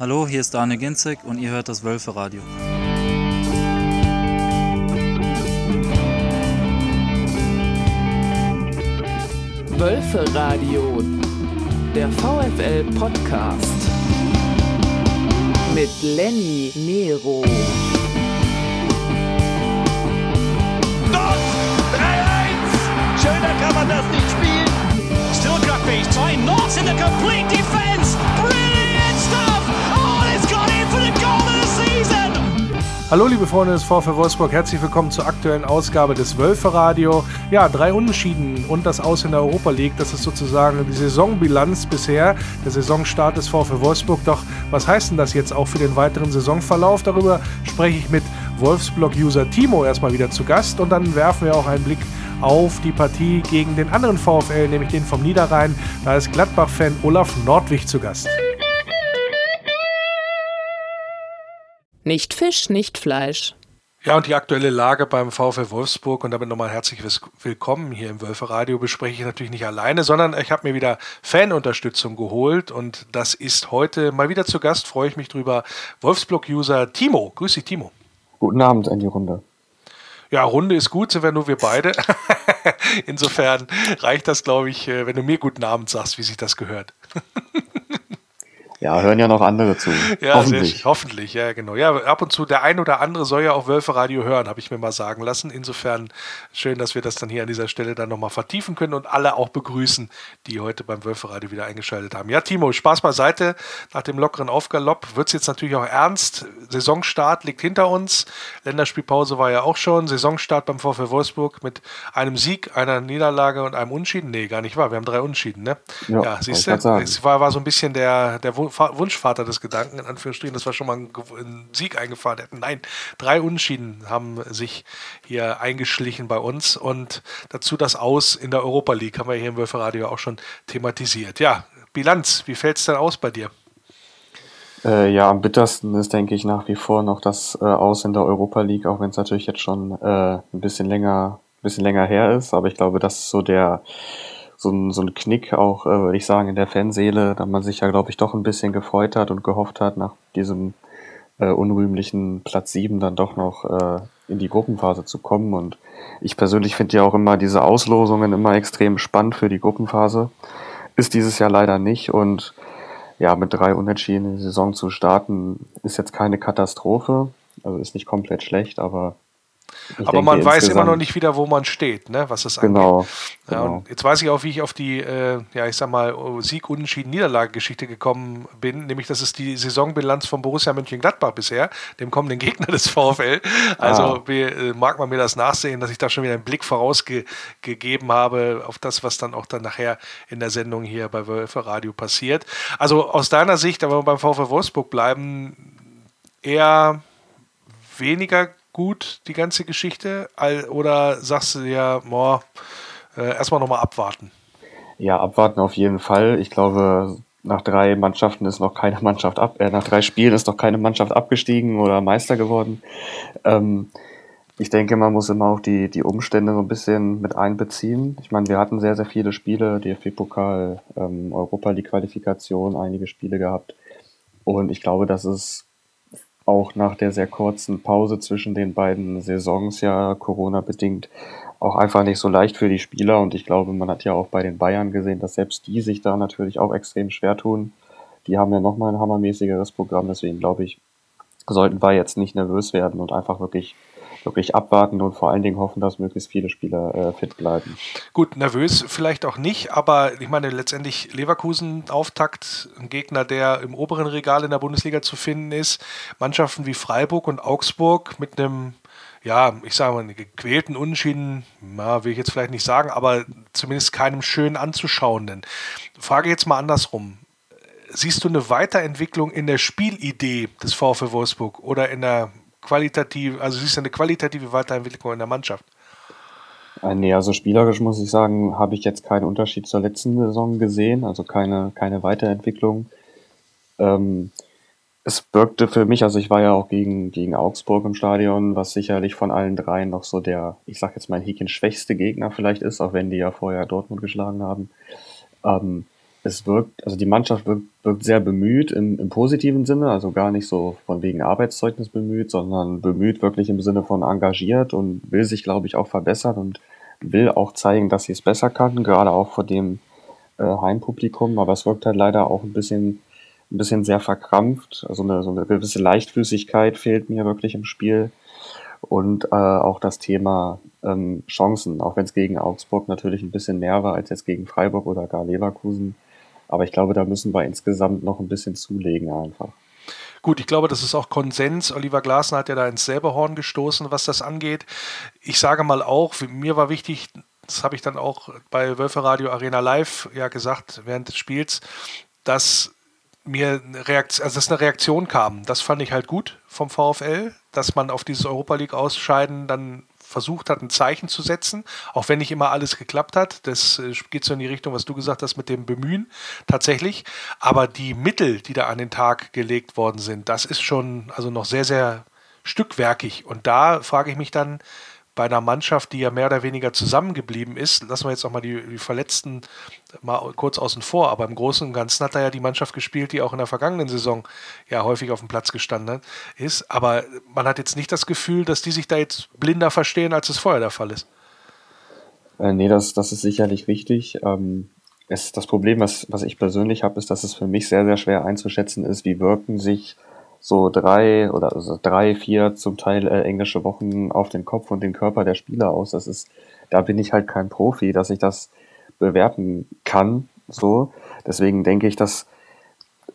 Hallo, hier ist Arne Ginzek und ihr hört das Wölfe Radio. Wölfe Radio, der VFL Podcast mit Lenny Nero. Dort! 3-1! Schöner kann man das nicht spielen. Still got base, trying North in the complete defense. Hallo liebe Freunde des VfL Wolfsburg, herzlich willkommen zur aktuellen Ausgabe des Wölfe Radio. Ja, drei Unentschieden und das Aus in der Europa League, das ist sozusagen die Saisonbilanz bisher, der Saisonstart des VfL Wolfsburg. Doch was heißt denn das jetzt auch für den weiteren Saisonverlauf? Darüber spreche ich mit Wolfsblog-User Timo erstmal wieder zu Gast und dann werfen wir auch einen Blick auf die Partie gegen den anderen VfL, nämlich den vom Niederrhein. Da ist Gladbach-Fan Olaf Nordwig zu Gast. Nicht Fisch, nicht Fleisch. Ja, und die aktuelle Lage beim VfL Wolfsburg und damit nochmal herzlich willkommen hier im Wölfe Radio bespreche ich natürlich nicht alleine, sondern ich habe mir wieder Fanunterstützung geholt und das ist heute mal wieder zu Gast, freue ich mich drüber, Wolfsblog-User Timo. Grüß dich, Timo. Guten Abend in die Runde. Ja, Runde ist gut, sind wir nur wir beide. Insofern reicht das, glaube ich, äh, wenn du mir guten Abend sagst, wie sich das gehört. Ja, hören ja noch andere zu. Ja, hoffentlich. Hoffentlich, ja, genau. Ja, ab und zu, der ein oder andere soll ja auch Wölfe-Radio hören, habe ich mir mal sagen lassen. Insofern schön, dass wir das dann hier an dieser Stelle dann nochmal vertiefen können und alle auch begrüßen, die heute beim Wölfe-Radio wieder eingeschaltet haben. Ja, Timo, Spaß beiseite. Nach dem lockeren Aufgalopp wird es jetzt natürlich auch ernst. Saisonstart liegt hinter uns. Länderspielpause war ja auch schon. Saisonstart beim VfL Wolfsburg mit einem Sieg, einer Niederlage und einem Unschieden. Nee, gar nicht wahr. Wir haben drei Unschieden, ne? Ja, ja siehst du, es war, war so ein bisschen der, der Wunschvater des Gedanken, in Anführungsstrichen, dass wir schon mal einen, Sieg eingefahren hätten. Nein, drei Unschieden haben sich hier eingeschlichen bei uns und dazu das Aus in der Europa League haben wir hier im Wölferadio auch schon thematisiert. Ja, Bilanz, wie fällt es denn aus bei dir? Äh, ja, am bittersten ist, denke ich, nach wie vor noch das äh, Aus in der Europa League, auch wenn es natürlich jetzt schon äh, ein bisschen länger, ein bisschen länger her ist. Aber ich glaube, das ist so der so ein, so ein Knick auch, äh, würde ich sagen, in der Fanseele, da man sich ja, glaube ich, doch ein bisschen gefreut hat und gehofft hat, nach diesem äh, unrühmlichen Platz 7 dann doch noch äh, in die Gruppenphase zu kommen. Und ich persönlich finde ja auch immer diese Auslosungen immer extrem spannend für die Gruppenphase. Ist dieses Jahr leider nicht. Und ja, mit drei Unentschieden in die Saison zu starten, ist jetzt keine Katastrophe. Also ist nicht komplett schlecht, aber ich aber man weiß immer noch nicht wieder, wo man steht, ne, was das genau, angeht. Ja, genau. jetzt weiß ich auch, wie ich auf die, äh, ja, ich sag mal, Sieg, Unentschieden, Niederlage-Geschichte gekommen bin, nämlich das ist die Saisonbilanz von Borussia Mönchengladbach bisher, dem kommenden Gegner des VfL. Also ah. wie, äh, mag man mir das nachsehen, dass ich da schon wieder einen Blick vorausgegeben habe auf das, was dann auch dann nachher in der Sendung hier bei Wölfe Radio passiert. Also aus deiner Sicht, wenn wir beim VfL Wolfsburg bleiben, eher weniger gut, die ganze Geschichte? Oder sagst du ja, boah, äh, erstmal nochmal abwarten? Ja, abwarten auf jeden Fall. Ich glaube, nach drei Mannschaften ist noch keine Mannschaft ab, äh, nach drei Spielen ist noch keine Mannschaft abgestiegen oder Meister geworden. Ähm, ich denke, man muss immer auch die, die Umstände so ein bisschen mit einbeziehen. Ich meine, wir hatten sehr, sehr viele Spiele, DFB-Pokal, ähm, Europa League-Qualifikation, einige Spiele gehabt. Und ich glaube, dass es auch nach der sehr kurzen Pause zwischen den beiden Saisons ja Corona-bedingt auch einfach nicht so leicht für die Spieler. Und ich glaube, man hat ja auch bei den Bayern gesehen, dass selbst die sich da natürlich auch extrem schwer tun. Die haben ja nochmal ein hammermäßigeres Programm. Deswegen glaube ich, sollten wir jetzt nicht nervös werden und einfach wirklich wirklich abwarten und vor allen Dingen hoffen, dass möglichst viele Spieler äh, fit bleiben. Gut, nervös vielleicht auch nicht, aber ich meine letztendlich Leverkusen Auftakt, ein Gegner, der im oberen Regal in der Bundesliga zu finden ist. Mannschaften wie Freiburg und Augsburg mit einem ja, ich sage mal, gequälten Unentschieden, na, will ich jetzt vielleicht nicht sagen, aber zumindest keinem schön anzuschauenden. Frage jetzt mal andersrum. Siehst du eine Weiterentwicklung in der Spielidee des VfL Wolfsburg oder in der qualitativ, also siehst du eine qualitative Weiterentwicklung in der Mannschaft? Äh, nee, also spielerisch muss ich sagen, habe ich jetzt keinen Unterschied zur letzten Saison gesehen, also keine, keine Weiterentwicklung. Ähm, es wirkte für mich, also ich war ja auch gegen, gegen Augsburg im Stadion, was sicherlich von allen dreien noch so der, ich sag jetzt mal, Häkchen schwächste Gegner vielleicht ist, auch wenn die ja vorher Dortmund geschlagen haben. Ähm, es wirkt, also die Mannschaft wirkt, wirkt sehr bemüht im, im positiven Sinne, also gar nicht so von wegen Arbeitszeugnis bemüht, sondern bemüht wirklich im Sinne von engagiert und will sich, glaube ich, auch verbessern und will auch zeigen, dass sie es besser kann, gerade auch vor dem äh, Heimpublikum. Aber es wirkt halt leider auch ein bisschen, ein bisschen sehr verkrampft. Also eine, so eine gewisse Leichtfüßigkeit fehlt mir wirklich im Spiel. Und äh, auch das Thema ähm, Chancen, auch wenn es gegen Augsburg natürlich ein bisschen mehr war als jetzt gegen Freiburg oder gar Leverkusen aber ich glaube, da müssen wir insgesamt noch ein bisschen zulegen einfach. Gut, ich glaube, das ist auch Konsens. Oliver Glasner hat ja da ins selbe Horn gestoßen, was das angeht. Ich sage mal auch, mir war wichtig, das habe ich dann auch bei Wölfe Radio Arena Live ja gesagt während des Spiels, dass mir Reaktion, also dass eine Reaktion kam. Das fand ich halt gut vom VfL, dass man auf dieses Europa League Ausscheiden dann versucht hat, ein Zeichen zu setzen, auch wenn nicht immer alles geklappt hat. Das äh, geht so in die Richtung, was du gesagt hast mit dem Bemühen tatsächlich. Aber die Mittel, die da an den Tag gelegt worden sind, das ist schon also noch sehr, sehr stückwerkig. Und da frage ich mich dann, bei einer Mannschaft, die ja mehr oder weniger zusammengeblieben ist, lassen wir jetzt auch mal die, die, Verletzten mal kurz außen vor, aber im Großen und Ganzen hat da ja die Mannschaft gespielt, die auch in der vergangenen Saison ja häufig auf dem Platz gestanden ist. Aber man hat jetzt nicht das Gefühl, dass die sich da jetzt blinder verstehen, als es vorher der Fall ist. Äh, nee, das, das ist sicherlich richtig. Ähm, es, das Problem, was, was ich persönlich habe, ist, dass es für mich sehr, sehr schwer einzuschätzen ist, wie wirken sich so drei oder also drei, vier zum Teil äh, englische Wochen auf den Kopf und den Körper der Spieler aus. Das ist, da bin ich halt kein Profi, dass ich das bewerten kann. So, deswegen denke ich, dass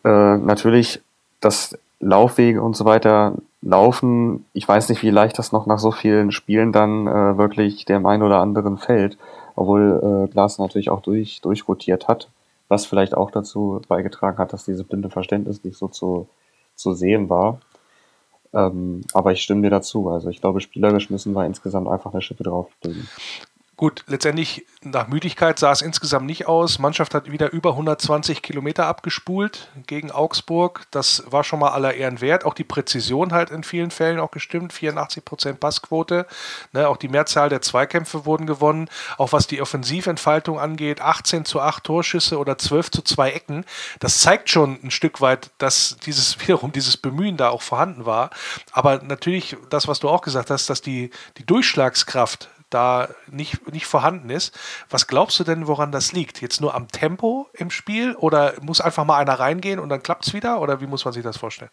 äh, natürlich das Laufwege und so weiter laufen. Ich weiß nicht, wie leicht das noch nach so vielen Spielen dann äh, wirklich dem einen oder anderen fällt, obwohl äh, Glas natürlich auch durch durchrotiert hat, was vielleicht auch dazu beigetragen hat, dass diese blinde Verständnis nicht so zu zu sehen war. Ähm, aber ich stimme dir dazu. Also ich glaube, spielerisch müssen wir insgesamt einfach eine Schippe drauflegen. Gut, letztendlich nach Müdigkeit sah es insgesamt nicht aus. Mannschaft hat wieder über 120 Kilometer abgespult gegen Augsburg. Das war schon mal aller Ehren wert. Auch die Präzision halt in vielen Fällen auch gestimmt. 84 Prozent Passquote. Ne, auch die Mehrzahl der Zweikämpfe wurden gewonnen. Auch was die Offensiventfaltung angeht, 18 zu 8 Torschüsse oder 12 zu 2 Ecken. Das zeigt schon ein Stück weit, dass dieses wiederum dieses Bemühen da auch vorhanden war. Aber natürlich das, was du auch gesagt hast, dass die, die Durchschlagskraft da nicht, nicht vorhanden ist. Was glaubst du denn, woran das liegt? Jetzt nur am Tempo im Spiel oder muss einfach mal einer reingehen und dann klappt es wieder? Oder wie muss man sich das vorstellen?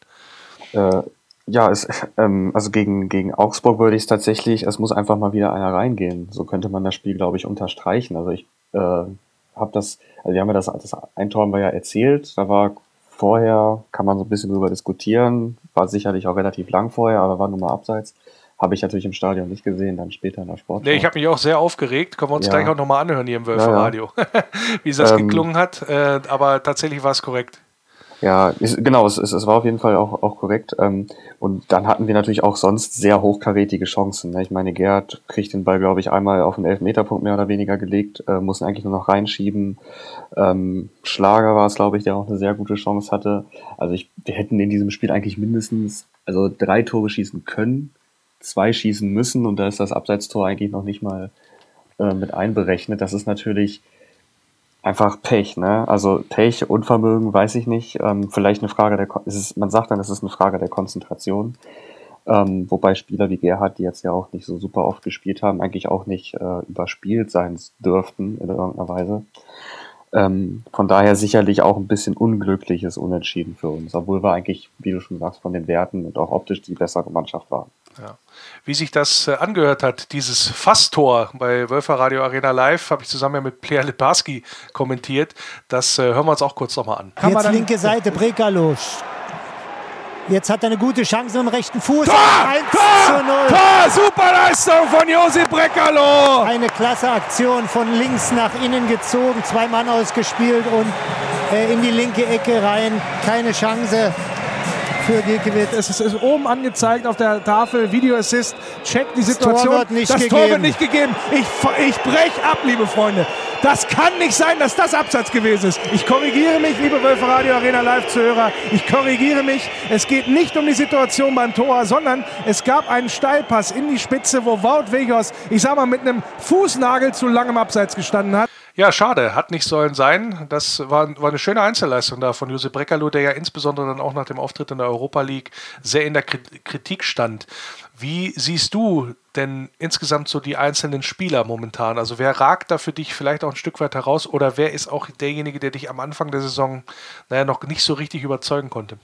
Äh, ja, es, ähm, also gegen, gegen Augsburg würde ich es tatsächlich, es muss einfach mal wieder einer reingehen. So könnte man das Spiel, glaube ich, unterstreichen. Also ich äh, habe das, also wir haben ja das, das ein Tor haben wir ja erzählt, da war vorher, kann man so ein bisschen drüber diskutieren, war sicherlich auch relativ lang vorher, aber war nur mal abseits. Habe ich natürlich im Stadion nicht gesehen, dann später in der Sport. Nee, ich habe mich auch sehr aufgeregt. Können wir uns ja. gleich auch nochmal anhören hier im Wölfe-Radio, ja, ja. wie das ähm, geklungen hat. Äh, aber tatsächlich war es korrekt. Ja, ist, genau, es, es, es war auf jeden Fall auch, auch korrekt. Ähm, und dann hatten wir natürlich auch sonst sehr hochkarätige Chancen. Ne? Ich meine, Gerd kriegt den Ball, glaube ich, einmal auf den Elfmeterpunkt mehr oder weniger gelegt, äh, muss ihn eigentlich nur noch reinschieben. Ähm, Schlager war es, glaube ich, der auch eine sehr gute Chance hatte. Also ich, wir hätten in diesem Spiel eigentlich mindestens also drei Tore schießen können zwei schießen müssen und da ist das Abseitstor eigentlich noch nicht mal äh, mit einberechnet. Das ist natürlich einfach Pech, ne? Also Pech, Unvermögen, weiß ich nicht. Ähm, vielleicht eine Frage der, es ist, man sagt dann, es ist eine Frage der Konzentration. Ähm, wobei Spieler wie Gerhard, die jetzt ja auch nicht so super oft gespielt haben, eigentlich auch nicht äh, überspielt sein dürften in irgendeiner Weise. Ähm, von daher sicherlich auch ein bisschen unglückliches Unentschieden für uns, obwohl wir eigentlich, wie du schon sagst, von den Werten und auch optisch die bessere Mannschaft waren. Ja. Wie sich das äh, angehört hat, dieses Fasstor bei Wölfer Radio Arena Live, habe ich zusammen mit Player Liparski kommentiert. Das äh, hören wir uns auch kurz nochmal an. Kann Jetzt linke Seite, Brekalo. Jetzt hat er eine gute Chance im rechten Fuß. Tor! 1 Tor! zu 0. Tor! Superleistung von Josip Brekalo. Eine klasse Aktion von links nach innen gezogen, zwei Mann ausgespielt und äh, in die linke Ecke rein. Keine Chance für Giekewitz. Es ist, ist, oben angezeigt auf der Tafel, Video Assist, check die Situation. Das Tor wird nicht das gegeben. Tor wird nicht gegeben. Ich, ich brech ab, liebe Freunde. Das kann nicht sein, dass das Absatz gewesen ist. Ich korrigiere mich, liebe Wölfe Radio Arena Live-Zuhörer. Ich korrigiere mich. Es geht nicht um die Situation beim Tor, sondern es gab einen Steilpass in die Spitze, wo Wout Wegos, ich sag mal, mit einem Fußnagel zu langem Abseits gestanden hat. Ja, schade, hat nicht sollen sein. Das war, war eine schöne Einzelleistung da von Josep Breckerloh, der ja insbesondere dann auch nach dem Auftritt in der Europa League sehr in der Kritik stand. Wie siehst du denn insgesamt so die einzelnen Spieler momentan? Also wer ragt da für dich vielleicht auch ein Stück weit heraus oder wer ist auch derjenige, der dich am Anfang der Saison naja, noch nicht so richtig überzeugen konnte?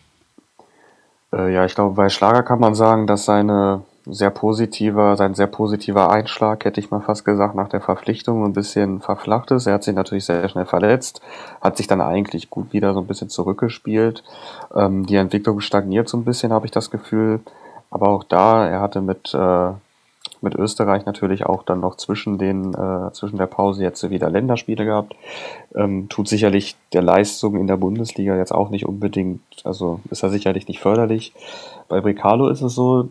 Äh, ja, ich glaube, bei Schlager kann man sagen, dass seine sehr positiver, sein sehr positiver Einschlag, hätte ich mal fast gesagt, nach der Verpflichtung ein bisschen verflacht ist. Er hat sich natürlich sehr schnell verletzt, hat sich dann eigentlich gut wieder so ein bisschen zurückgespielt. Ähm, die Entwicklung stagniert so ein bisschen, habe ich das Gefühl. Aber auch da, er hatte mit, äh, mit Österreich natürlich auch dann noch zwischen den, äh, zwischen der Pause jetzt wieder Länderspiele gehabt. Ähm, tut sicherlich der Leistung in der Bundesliga jetzt auch nicht unbedingt, also ist er sicherlich nicht förderlich. Bei Bricalo ist es so,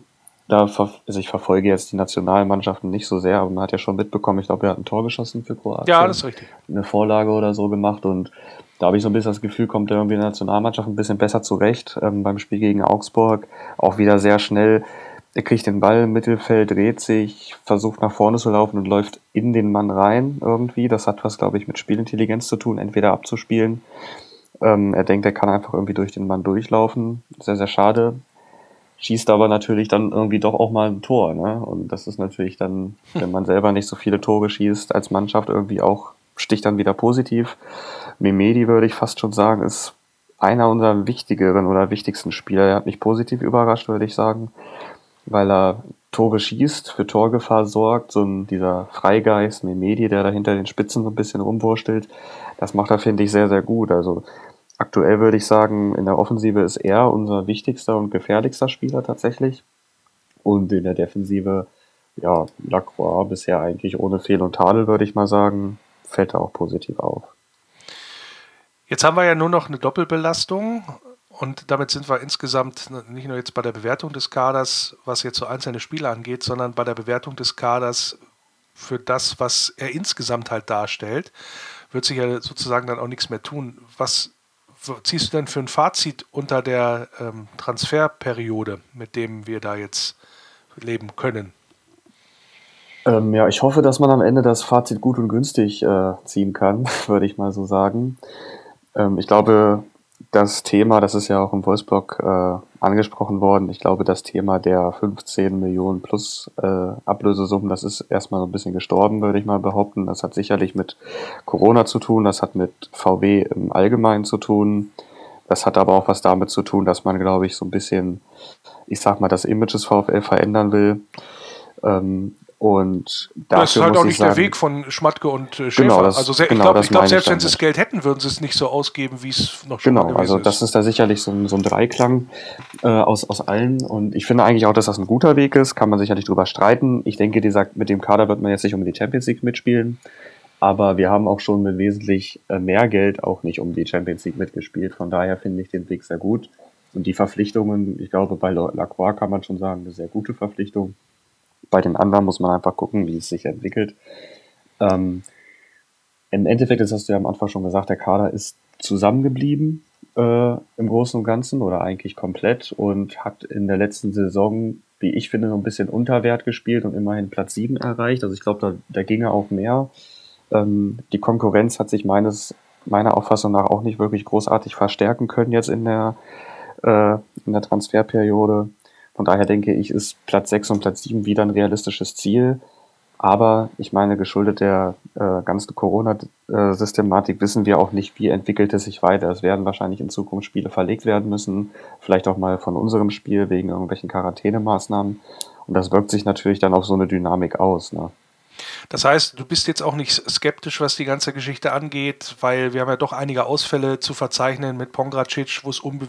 da also ich verfolge jetzt die Nationalmannschaften nicht so sehr, aber man hat ja schon mitbekommen, ich glaube, er hat ein Tor geschossen für Kroatien. Ja, das ist richtig. Eine Vorlage oder so gemacht und da habe ich so ein bisschen das Gefühl, kommt er irgendwie in der Nationalmannschaft ein bisschen besser zurecht. Ähm, beim Spiel gegen Augsburg auch wieder sehr schnell. Er kriegt den Ball im Mittelfeld, dreht sich, versucht nach vorne zu laufen und läuft in den Mann rein irgendwie. Das hat was, glaube ich, mit Spielintelligenz zu tun, entweder abzuspielen. Ähm, er denkt, er kann einfach irgendwie durch den Mann durchlaufen. Sehr, sehr schade schießt aber natürlich dann irgendwie doch auch mal ein Tor. Ne? Und das ist natürlich dann, wenn man selber nicht so viele Tore schießt als Mannschaft, irgendwie auch sticht dann wieder positiv. Memedi würde ich fast schon sagen, ist einer unserer wichtigeren oder wichtigsten Spieler. Er hat mich positiv überrascht, würde ich sagen, weil er Tore schießt, für Torgefahr sorgt, so ein, dieser Freigeist, Memedi, der da hinter den Spitzen so ein bisschen rumwurstelt, das macht er, finde ich, sehr, sehr gut. Also Aktuell würde ich sagen, in der Offensive ist er unser wichtigster und gefährlichster Spieler tatsächlich. Und in der Defensive, ja, Lacroix bisher eigentlich ohne Fehl und Tadel, würde ich mal sagen, fällt er auch positiv auf. Jetzt haben wir ja nur noch eine Doppelbelastung und damit sind wir insgesamt nicht nur jetzt bei der Bewertung des Kaders, was jetzt so einzelne Spiele angeht, sondern bei der Bewertung des Kaders für das, was er insgesamt halt darstellt, wird sich ja sozusagen dann auch nichts mehr tun. Was ziehst du denn für ein Fazit unter der ähm, Transferperiode, mit dem wir da jetzt leben können? Ähm, ja, ich hoffe, dass man am Ende das Fazit gut und günstig äh, ziehen kann, würde ich mal so sagen. Ähm, ich glaube, das Thema, das ist ja auch im Wolfsblog äh, angesprochen worden, ich glaube, das Thema der 15 Millionen plus äh, Ablösesummen, das ist erstmal so ein bisschen gestorben, würde ich mal behaupten. Das hat sicherlich mit Corona zu tun, das hat mit VW im Allgemeinen zu tun. Das hat aber auch was damit zu tun, dass man, glaube ich, so ein bisschen, ich sag mal, das Image des VfL verändern will. Ähm, und das ist halt auch nicht sagen, der Weg von Schmatke und äh, Schäfer. Genau, das, also genau, ich glaube, glaub, selbst wenn sie das Geld hätten, würden sie es nicht so ausgeben, wie es noch schon genau, also das ist da sicherlich so ein, so ein Dreiklang äh, aus, aus allen. Und ich finde eigentlich auch, dass das ein guter Weg ist. Kann man sicherlich drüber streiten. Ich denke, dieser, mit dem Kader wird man jetzt nicht um die Champions League mitspielen. Aber wir haben auch schon mit wesentlich äh, mehr Geld auch nicht um die Champions League mitgespielt. Von daher finde ich den Weg sehr gut. Und die Verpflichtungen, ich glaube, bei Lacroix kann man schon sagen, eine sehr gute Verpflichtung. Bei den anderen muss man einfach gucken, wie es sich entwickelt. Ähm, Im Endeffekt, das hast du ja am Anfang schon gesagt, der Kader ist zusammengeblieben äh, im Großen und Ganzen oder eigentlich komplett und hat in der letzten Saison, wie ich finde, so ein bisschen unter Wert gespielt und immerhin Platz 7 erreicht. Also ich glaube, da, da ginge auch mehr. Ähm, die Konkurrenz hat sich meines, meiner Auffassung nach auch nicht wirklich großartig verstärken können jetzt in der, äh, in der Transferperiode. Von daher denke ich, ist Platz 6 und Platz 7 wieder ein realistisches Ziel. Aber ich meine, geschuldet der äh, ganzen Corona-Systematik wissen wir auch nicht, wie entwickelt es sich weiter. Es werden wahrscheinlich in Zukunft Spiele verlegt werden müssen, vielleicht auch mal von unserem Spiel wegen irgendwelchen Quarantänemaßnahmen. Und das wirkt sich natürlich dann auf so eine Dynamik aus. Ne? Das heißt, du bist jetzt auch nicht skeptisch, was die ganze Geschichte angeht, weil wir haben ja doch einige Ausfälle zu verzeichnen mit Pongracic, wo es unbe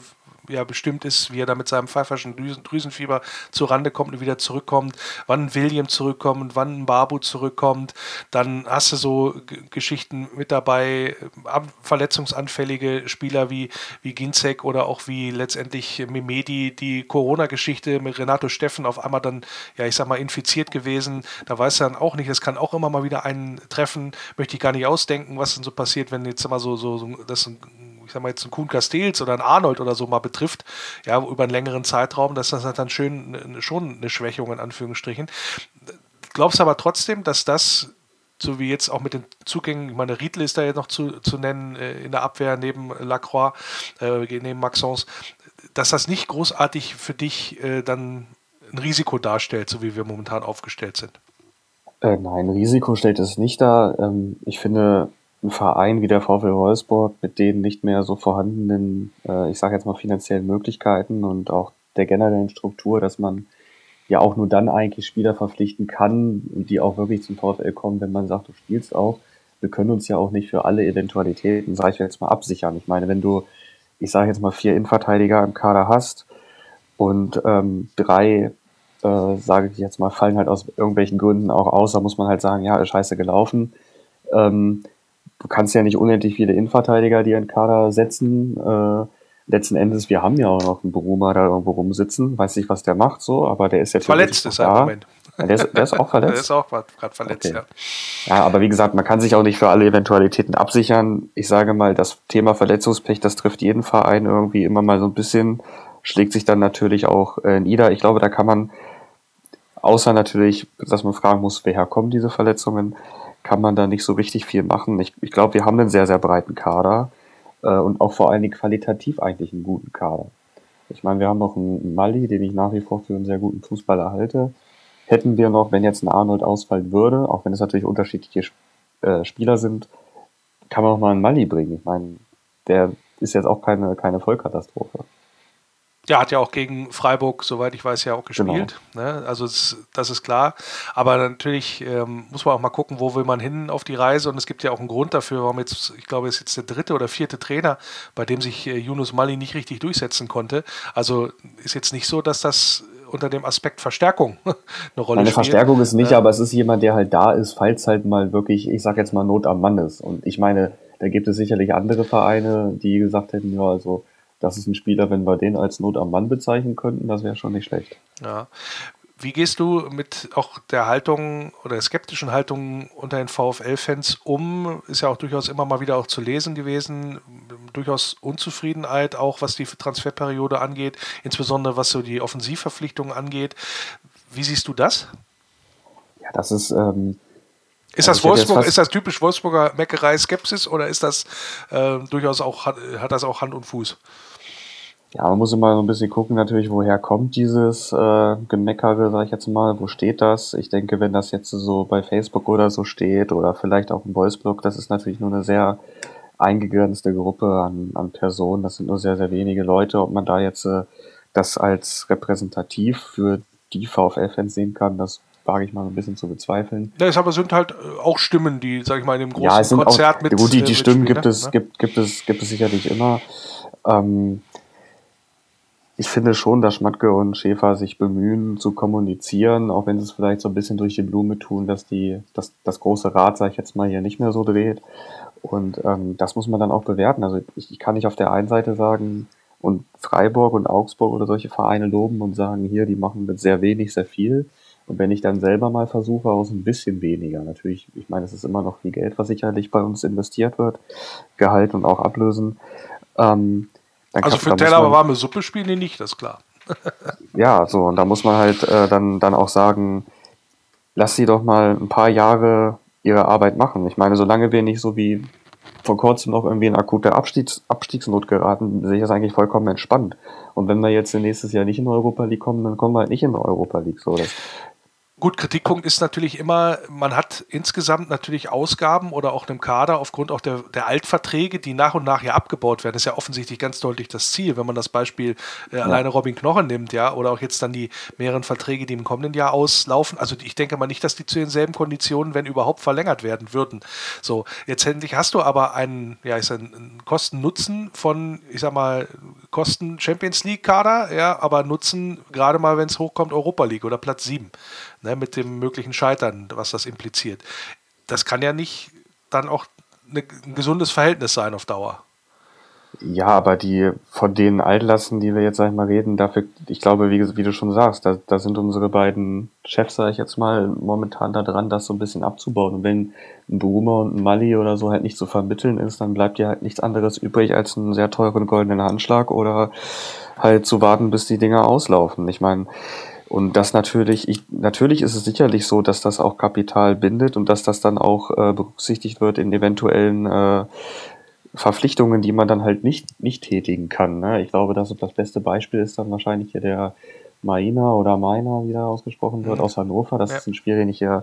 ja bestimmt ist, wie er da mit seinem pfeiferschen Drüsen, Drüsenfieber Rande kommt und wieder zurückkommt, wann William zurückkommt, wann Babu zurückkommt. Dann hast du so G Geschichten mit dabei, äh, verletzungsanfällige Spieler wie, wie Ginzek oder auch wie letztendlich Mimedi, die Corona-Geschichte mit Renato Steffen auf einmal dann, ja, ich sag mal, infiziert gewesen. Da weiß er dann auch nicht, es kann auch immer mal wieder einen treffen, möchte ich gar nicht ausdenken, was denn so passiert, wenn jetzt immer so, so, so das ein ich sag mal jetzt einen Kuhn Castells oder einen Arnold oder so mal betrifft, ja, über einen längeren Zeitraum, dass das dann schön schon eine Schwächung in Anführungsstrichen. Glaubst du aber trotzdem, dass das so wie jetzt auch mit den Zugängen, ich meine, Riedle ist da jetzt noch zu, zu nennen äh, in der Abwehr neben Lacroix, äh, neben Maxence, dass das nicht großartig für dich äh, dann ein Risiko darstellt, so wie wir momentan aufgestellt sind. Äh, nein, Risiko stellt es nicht dar. Ähm, ich finde, ein Verein wie der VfL Wolfsburg mit den nicht mehr so vorhandenen, äh, ich sage jetzt mal finanziellen Möglichkeiten und auch der generellen Struktur, dass man ja auch nur dann eigentlich Spieler verpflichten kann die auch wirklich zum VfL kommen, wenn man sagt, du spielst auch. Wir können uns ja auch nicht für alle Eventualitäten, sage ich jetzt mal, absichern. Ich meine, wenn du, ich sage jetzt mal, vier Innenverteidiger im Kader hast und ähm, drei, äh, sage ich jetzt mal, fallen halt aus irgendwelchen Gründen auch aus, da muss man halt sagen, ja, ist scheiße gelaufen. Ähm, du kannst ja nicht unendlich viele Innenverteidiger dir in Kader setzen. Äh, letzten Endes, wir haben ja auch noch einen Bruma da irgendwo rumsitzen. Weiß nicht, was der macht so, aber der ist ja verletzt ist er im Moment. Ja, der, ist, der ist auch verletzt. der ist auch gerade verletzt, okay. ja. Ja, aber wie gesagt, man kann sich auch nicht für alle Eventualitäten absichern. Ich sage mal, das Thema Verletzungspech, das trifft jeden Verein irgendwie immer mal so ein bisschen, schlägt sich dann natürlich auch äh, nieder. Ich glaube, da kann man, außer natürlich, dass man fragen muss, woher kommen diese Verletzungen, kann man da nicht so richtig viel machen. Ich, ich glaube, wir haben einen sehr, sehr breiten Kader äh, und auch vor allen Dingen qualitativ eigentlich einen guten Kader. Ich meine, wir haben noch einen Mali, den ich nach wie vor für einen sehr guten Fußballer halte. Hätten wir noch, wenn jetzt ein Arnold ausfallen würde, auch wenn es natürlich unterschiedliche äh, Spieler sind, kann man noch mal einen Mali bringen. Ich meine, der ist jetzt auch keine, keine Vollkatastrophe. Ja, hat ja auch gegen Freiburg, soweit ich weiß, ja auch Genau. gespielt. Ne? Also es, das ist klar. Aber natürlich ähm, muss man auch mal gucken, wo will man hin auf die Reise. Und es gibt ja auch einen Grund dafür, warum jetzt, ich glaube, es ist jetzt der dritte oder vierte Trainer, bei dem sich äh, Yunus Mali nicht richtig durchsetzen konnte. Also ist jetzt nicht so, dass das unter dem Aspekt Verstärkung eine Rolle Eine spielt. Verstärkung ist nicht, Ja. aber es ist jemand, der halt da ist, falls halt mal wirklich, ich sag jetzt mal, Not am Mann ist. Und ich meine, da gibt es sicherlich andere Vereine, die gesagt hätten, ja, also das ist ein Spieler, wenn wir den als Not am Mann bezeichnen könnten, das wäre schon nicht schlecht. Ja. Wie gehst du mit auch der Haltung oder der skeptischen Haltung unter den VfL-Fans um? Ist ja auch durchaus immer mal wieder auch zu lesen gewesen. Durchaus Unzufriedenheit, auch was die Transferperiode angeht, insbesondere was so die Offensivverpflichtungen angeht. Wie siehst du das? Ja, das ist, ähm, Ist Also das jetzt Wolfsburg, ist das typisch Wolfsburger Meckerei Skepsis oder ist das äh, durchaus auch, hat, hat das auch Hand und Fuß? Ja, man muss immer so ein bisschen gucken, natürlich, woher kommt dieses äh, Gemeckere, sag ich jetzt mal, wo steht das? Ich denke, wenn das jetzt so bei Facebook oder so steht oder vielleicht auch im Voiceblog, das ist natürlich nur eine sehr eingegrenzte Gruppe an, an Personen, das sind nur sehr, sehr wenige Leute. Ob man da jetzt äh, das als repräsentativ für die VfL-Fans sehen kann, das wage ich mal ein bisschen zu bezweifeln. Ja, es aber sind halt äh, auch Stimmen, die, sag ich mal, in dem großen ja, es sind Konzert auch, mit. gut, die, äh, die Stimmen gibt es, ne? gibt, gibt es, gibt es sicherlich immer. Ähm, ich finde schon, dass Schmatke und Schäfer sich bemühen zu kommunizieren, auch wenn sie es vielleicht so ein bisschen durch die Blume tun, dass die, dass das große Rad, sag ich jetzt mal, hier nicht mehr so dreht. Und ähm, das muss man dann auch bewerten. Also ich, ich kann nicht auf der einen Seite sagen und Freiburg und Augsburg oder solche Vereine loben und sagen, hier, die machen mit sehr wenig sehr viel. Und wenn ich dann selber mal versuche, aus ein bisschen weniger, natürlich, ich meine, es ist immer noch viel Geld, was sicherlich bei uns investiert wird, Gehalt und auch Ablösen. Ähm, dann Also für Teller aber man- warme Suppe spielen die nicht, das ist klar. ja, so, und da muss man halt äh, dann, dann auch sagen, lass sie doch mal ein paar Jahre ihre Arbeit machen. Ich meine, solange wir nicht so wie vor kurzem noch irgendwie in akute Abstiegs Abstiegsnot geraten, sehe ich das eigentlich vollkommen entspannt. Und wenn wir jetzt nächstes Jahr nicht in Europa League kommen, dann kommen wir halt nicht in Europa League. So, das, Gut, Kritikpunkt ist natürlich immer, man hat insgesamt natürlich Ausgaben oder auch einem Kader aufgrund auch der, der Altverträge, die nach und nach ja abgebaut werden. Das ist ja offensichtlich ganz deutlich das Ziel, wenn man das Beispiel äh, alleine Robin Knochen nimmt, ja, oder auch jetzt dann die mehreren Verträge, die im kommenden Jahr auslaufen. Also ich denke mal nicht, dass die zu denselben Konditionen, wenn überhaupt, verlängert werden würden. So, letztendlich hast du aber einen, ja, ist ein, einen Kosten-Nutzen von, ich sag mal, Kosten Champions League Kader, ja, aber Nutzen gerade mal, wenn es hochkommt, Europa League oder Platz 7 ne, mit dem möglichen Scheitern, was das impliziert. Das kann ja nicht dann auch eine, ein gesundes Verhältnis sein auf Dauer. ja, aber die von den Altlasten, die wir jetzt, sag ich mal, reden, dafür, ich glaube, wie, wie du schon sagst, da, da sind unsere beiden Chefs, sag ich jetzt mal, momentan da dran, das so ein bisschen abzubauen. Und wenn ein Bruma und ein Mali oder so halt nicht zu vermitteln ist, dann bleibt ja halt nichts anderes übrig als einen sehr teuren goldenen Handschlag oder halt zu warten, bis die Dinger auslaufen. Ich meine, Und das natürlich, ich, natürlich ist es sicherlich so, dass das auch Kapital bindet und dass das dann auch äh, berücksichtigt wird in eventuellen äh, Verpflichtungen, die man dann halt nicht, nicht tätigen kann. Ne? Ich glaube, dass das beste Beispiel ist dann wahrscheinlich hier der Maina oder Maina, wie da ausgesprochen wird, mhm. aus Hannover. Das ja. ist ein Spiel, den ich ja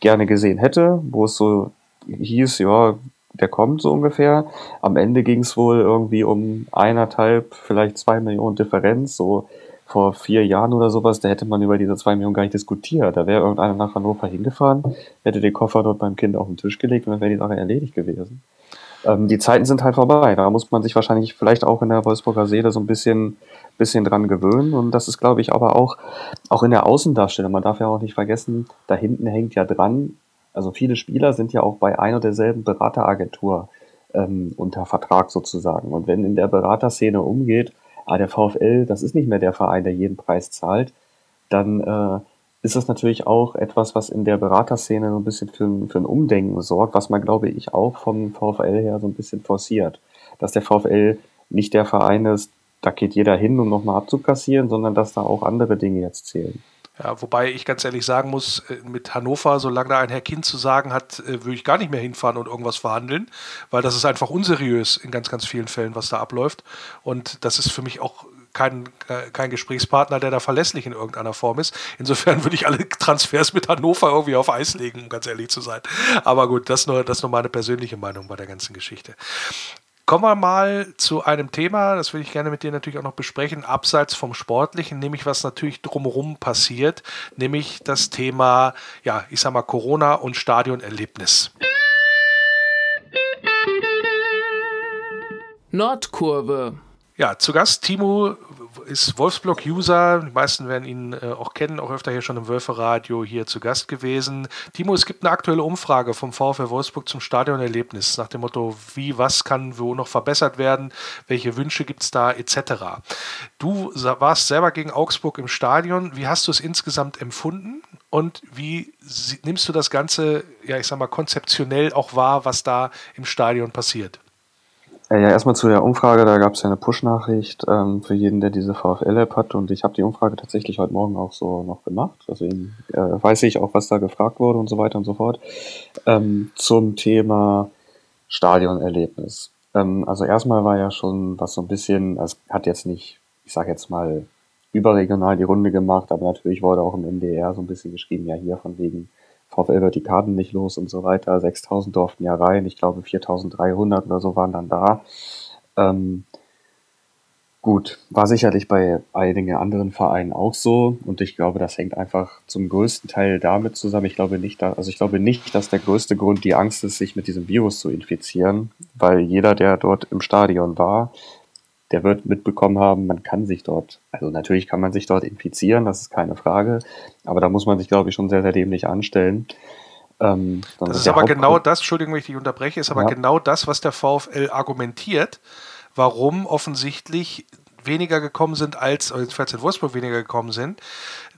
gerne gesehen hätte, wo es so hieß, ja, der kommt so ungefähr. Am Ende ging es wohl irgendwie um eineinhalb, vielleicht zwei Millionen Differenz. So vor vier Jahren oder sowas, da hätte man über diese zwei Millionen gar nicht diskutiert. Da wäre irgendeiner nach Hannover hingefahren, hätte den Koffer dort beim Kind auf den Tisch gelegt und dann wäre die Sache erledigt gewesen. Ähm, die Zeiten sind halt vorbei. Da muss man sich wahrscheinlich vielleicht auch in der Wolfsburger Seele so ein bisschen, bisschen dran gewöhnen. Und das ist, glaube ich, aber auch, auch in der Außendarstellung. Man darf ja auch nicht vergessen, da hinten hängt ja dran, also viele Spieler sind ja auch bei einer derselben Berateragentur ähm, unter Vertrag sozusagen. Und wenn in der Beraterszene umgeht, ah, der VfL, das ist nicht mehr der Verein, der jeden Preis zahlt, dann äh, ist das natürlich auch etwas, was in der Beraterszene so ein bisschen für, für ein Umdenken sorgt, was man, glaube ich, auch vom VfL her so ein bisschen forciert. Dass der VfL nicht der Verein ist, da geht jeder hin, um nochmal abzukassieren, sondern dass da auch andere Dinge jetzt zählen. Ja, wobei ich ganz ehrlich sagen muss, äh, mit Hannover, solange da ein Herr Kind zu sagen hat, äh, würde ich gar nicht mehr hinfahren und irgendwas verhandeln, weil das ist einfach unseriös in ganz, ganz vielen Fällen, was da abläuft. Und das ist für mich auch kein, äh, kein Gesprächspartner, der da verlässlich in irgendeiner Form ist. Insofern würde ich alle Transfers mit Hannover irgendwie auf Eis legen, um ganz ehrlich zu sein. Aber gut, das nur, das nur meine persönliche Meinung bei der ganzen Geschichte. Kommen wir mal zu einem Thema, das würde ich gerne mit dir natürlich auch noch besprechen, abseits vom Sportlichen, nämlich was natürlich drumherum passiert, nämlich das Thema, ja, ich sag mal, Corona und Stadionerlebnis. Nordkurve. Ja, zu Gast Timo ist Wolfsblog-User. Die meisten werden ihn äh, auch kennen, auch öfter hier schon im Wölferadio hier zu Gast gewesen. Timo, es gibt eine aktuelle Umfrage vom VfL Wolfsburg zum Stadionerlebnis nach dem Motto, wie, was kann wo noch verbessert werden, welche Wünsche gibt es da, etc. Du warst selber gegen Augsburg im Stadion. Wie hast du es insgesamt empfunden und wie nimmst du das Ganze, ja, ich sag mal, konzeptionell auch wahr, was da im Stadion passiert? Äh, ja, erstmal zu der Umfrage, da gab es ja eine Push-Nachricht ähm, für jeden, der diese VfL-App hat und ich habe die Umfrage tatsächlich heute Morgen auch so noch gemacht. Deswegen äh, weiß ich auch, was da gefragt wurde und so weiter und so fort. Ähm, zum Thema Stadionerlebnis. Ähm, also erstmal war ja schon was so ein bisschen, also hat jetzt nicht, ich sage jetzt mal, überregional die Runde gemacht, aber natürlich wurde auch im NDR so ein bisschen geschrieben, ja hier von wegen VfL wird die Karten nicht los und so weiter. 6000 durften ja rein. Ich glaube 4300 oder so waren dann da. Ähm, gut, war sicherlich bei einigen anderen Vereinen auch so. Und ich glaube, das hängt einfach zum größten Teil damit zusammen. Ich glaube nicht, dass, also ich glaube nicht, dass der größte Grund die Angst ist, sich mit diesem Virus zu infizieren, weil jeder, der dort im Stadion war, der wird mitbekommen haben, man kann sich dort, also natürlich kann man sich dort infizieren, das ist keine Frage, aber da muss man sich, glaube ich, schon sehr, sehr dämlich anstellen. Ähm, das ist aber genau das, Entschuldigung, wenn ich dich unterbreche, ist aber ja. genau das, was der VfL argumentiert, warum offensichtlich weniger gekommen sind als, jedenfalls in Wolfsburg weniger gekommen sind,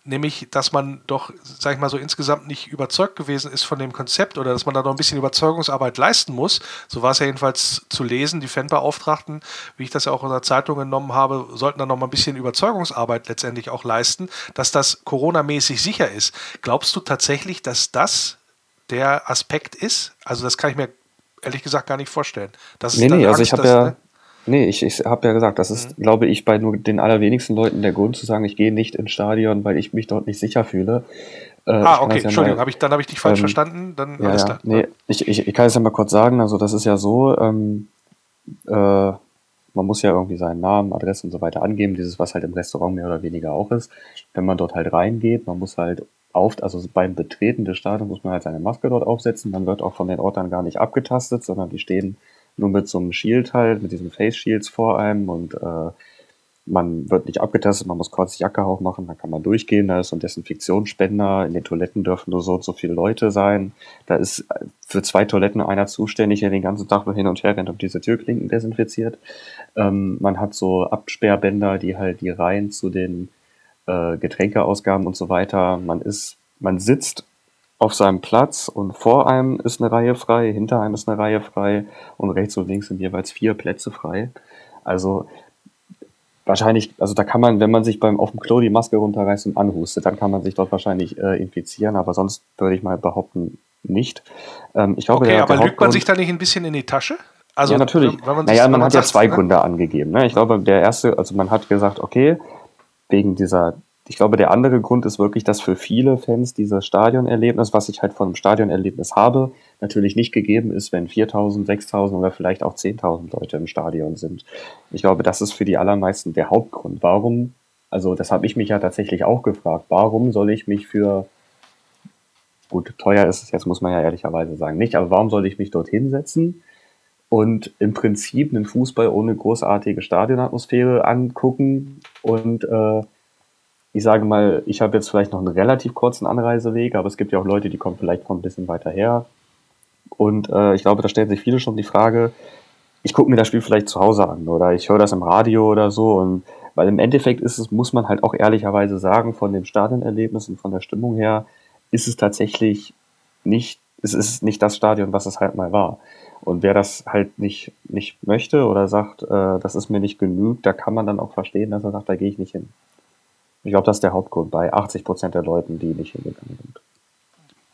nämlich, dass man doch, sag ich mal so, insgesamt nicht überzeugt gewesen ist von dem Konzept oder dass man da noch ein bisschen Überzeugungsarbeit leisten muss. So war es ja jedenfalls zu lesen. Die Fanbeauftragten, wie ich das ja auch in der Zeitung genommen habe, sollten da noch mal ein bisschen Überzeugungsarbeit letztendlich auch leisten, dass das Corona-mäßig sicher ist. Glaubst du tatsächlich, dass das der Aspekt ist? Also, das kann ich mir ehrlich gesagt gar nicht vorstellen. Das nee, nee, also ich habe ja, ne? Nee, ich, ich habe ja gesagt, das ist, mhm. glaube ich, bei nur den allerwenigsten Leuten der Grund zu sagen, ich gehe nicht ins Stadion, weil ich mich dort nicht sicher fühle. Äh, ah, okay, ja Entschuldigung, hab ich, dann habe ich dich falsch ähm, verstanden. Dann ja, alles klar. Nee, ich, ich, ich kann es ja mal kurz sagen, also das ist ja so, ähm, äh, man muss ja irgendwie seinen Namen, Adresse und so weiter angeben, dieses, was halt im Restaurant mehr oder weniger auch ist. Wenn man dort halt reingeht, man muss halt auf, also beim Betreten des Stadions muss man halt seine Maske dort aufsetzen, man wird auch von den Ortern gar nicht abgetastet, sondern die stehen nur mit so einem Shield halt, mit diesen Face Shields vor einem und äh, man wird nicht abgetastet, man muss kurz die Jacke aufmachen, dann kann man durchgehen, da ist so ein Desinfektionsspender, in den Toiletten dürfen nur so und so viele Leute sein, da ist für zwei Toiletten einer zuständig, der den ganzen Tag nur hin und her rennt und diese Türklinken desinfiziert. Ähm, man hat so Absperrbänder, die halt die Reihen zu den äh, Getränkeausgaben und so weiter, man ist, man sitzt auf seinem Platz und vor einem ist eine Reihe frei, hinter einem ist eine Reihe frei und rechts und links sind jeweils vier Plätze frei. Also wahrscheinlich, also da kann man, wenn man sich beim auf dem Klo die Maske runterreißt und anhustet, dann kann man sich dort wahrscheinlich äh, infizieren, aber sonst würde ich mal behaupten, nicht. Ähm, ich glaube, Okay, aber lügt man sich da nicht ein bisschen in die Tasche? Also, ja, natürlich. Man naja, man hat ja zwei ne? Gründe angegeben. Ne? Ich glaube, der erste, also man hat gesagt, okay, wegen dieser, ich glaube, der andere Grund ist wirklich, dass für viele Fans dieses Stadionerlebnis, was ich halt von einem Stadionerlebnis habe, natürlich nicht gegeben ist, wenn 4.000, 6.000 oder vielleicht auch 10.000 Leute im Stadion sind. Ich glaube, das ist für die allermeisten der Hauptgrund. Warum, also das habe ich mich ja tatsächlich auch gefragt, warum soll ich mich für gut, teuer ist es jetzt, muss man ja ehrlicherweise sagen, nicht, aber warum soll ich mich dort hinsetzen und im Prinzip einen Fußball ohne großartige Stadionatmosphäre angucken und äh, ich sage mal, ich habe jetzt vielleicht noch einen relativ kurzen Anreiseweg, aber es gibt ja auch Leute, die kommen vielleicht von ein bisschen weiter her. Und äh, ich glaube, da stellen sich viele schon die Frage, ich gucke mir das Spiel vielleicht zu Hause an oder ich höre das im Radio oder so. Und weil im Endeffekt ist es, muss man halt auch ehrlicherweise sagen, von dem Stadionerlebnis und von der Stimmung her, ist es tatsächlich nicht, es ist nicht das Stadion, was es halt mal war. Und wer das halt nicht, nicht möchte oder sagt, äh, das ist mir nicht genügt, da kann man dann auch verstehen, dass er sagt, da gehe ich nicht hin. Ich glaube, das ist der Hauptgrund bei 80 Prozent der Leuten, die nicht hingegangen sind.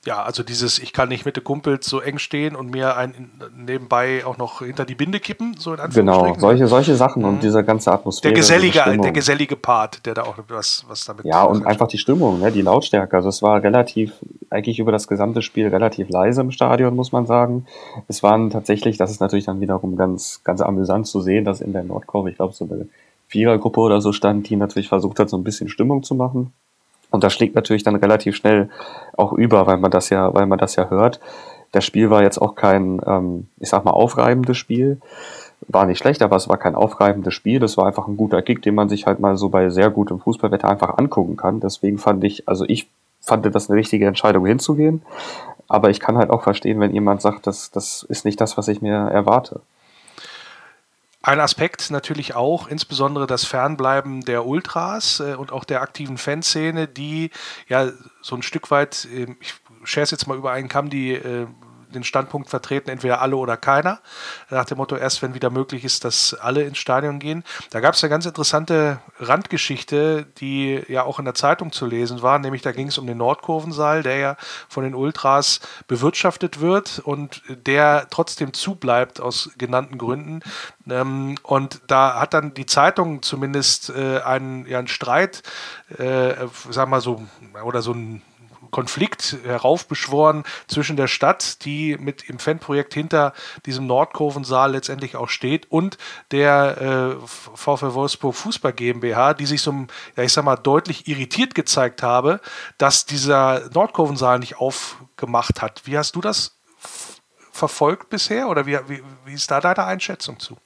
Ja, also dieses, ich kann nicht mit den Kumpels so eng stehen und mir ein, nebenbei auch noch hinter die Binde kippen, so in Genau, Anführungsstrichen. solche, solche Sachen und diese ganze Atmosphäre. der gesellige, der gesellige Part, der da auch was, was damit Ja, und einfach die Stimmung, ne, die Lautstärke. Also es war relativ, eigentlich über das gesamte Spiel relativ leise im Stadion, muss man sagen. Es waren tatsächlich, das ist natürlich dann wiederum ganz, ganz amüsant zu sehen, dass in der Nordkurve, ich glaube, so eine Vierergruppe oder so stand, die natürlich versucht hat, so ein bisschen Stimmung zu machen. Und das schlägt natürlich dann relativ schnell auch über, weil man das ja, weil man das ja hört. Das Spiel war jetzt auch kein, ähm, ich sag mal, aufreibendes Spiel. War nicht schlecht, aber es war kein aufreibendes Spiel. Es war einfach ein guter Kick, den man sich halt mal so bei sehr gutem Fußballwetter einfach angucken kann. Deswegen fand ich, also ich fand das eine richtige Entscheidung hinzugehen. Aber ich kann halt auch verstehen, wenn jemand sagt, das, das ist nicht das, was ich mir erwarte. Ein Aspekt natürlich auch, insbesondere das Fernbleiben der Ultras äh, und auch der aktiven Fanszene, die ja so ein Stück weit, äh, ich schere es jetzt mal über einen Kamm, die äh, den Standpunkt vertreten, entweder alle oder keiner. Nach dem Motto, erst wenn wieder möglich ist, dass alle ins Stadion gehen. Da gab es eine ganz interessante Randgeschichte, die ja auch in der Zeitung zu lesen war, nämlich da ging es um den Nordkurvensaal, der ja von den Ultras bewirtschaftet wird und der trotzdem zubleibt aus genannten Gründen. Ähm, und da hat dann die Zeitung zumindest äh, einen, ja, einen Streit, äh, sagen wir mal so, oder so ein Konflikt heraufbeschworen zwischen der Stadt, die mit im Fanprojekt hinter diesem Nordkurvensaal letztendlich auch steht, und der äh, VfL Wolfsburg Fußball GmbH, die sich so, ja, ich sag mal, deutlich irritiert gezeigt habe, dass dieser Nordkurvensaal nicht aufgemacht hat. Wie hast du das verfolgt bisher oder wie, wie, wie ist da deine Einschätzung zu?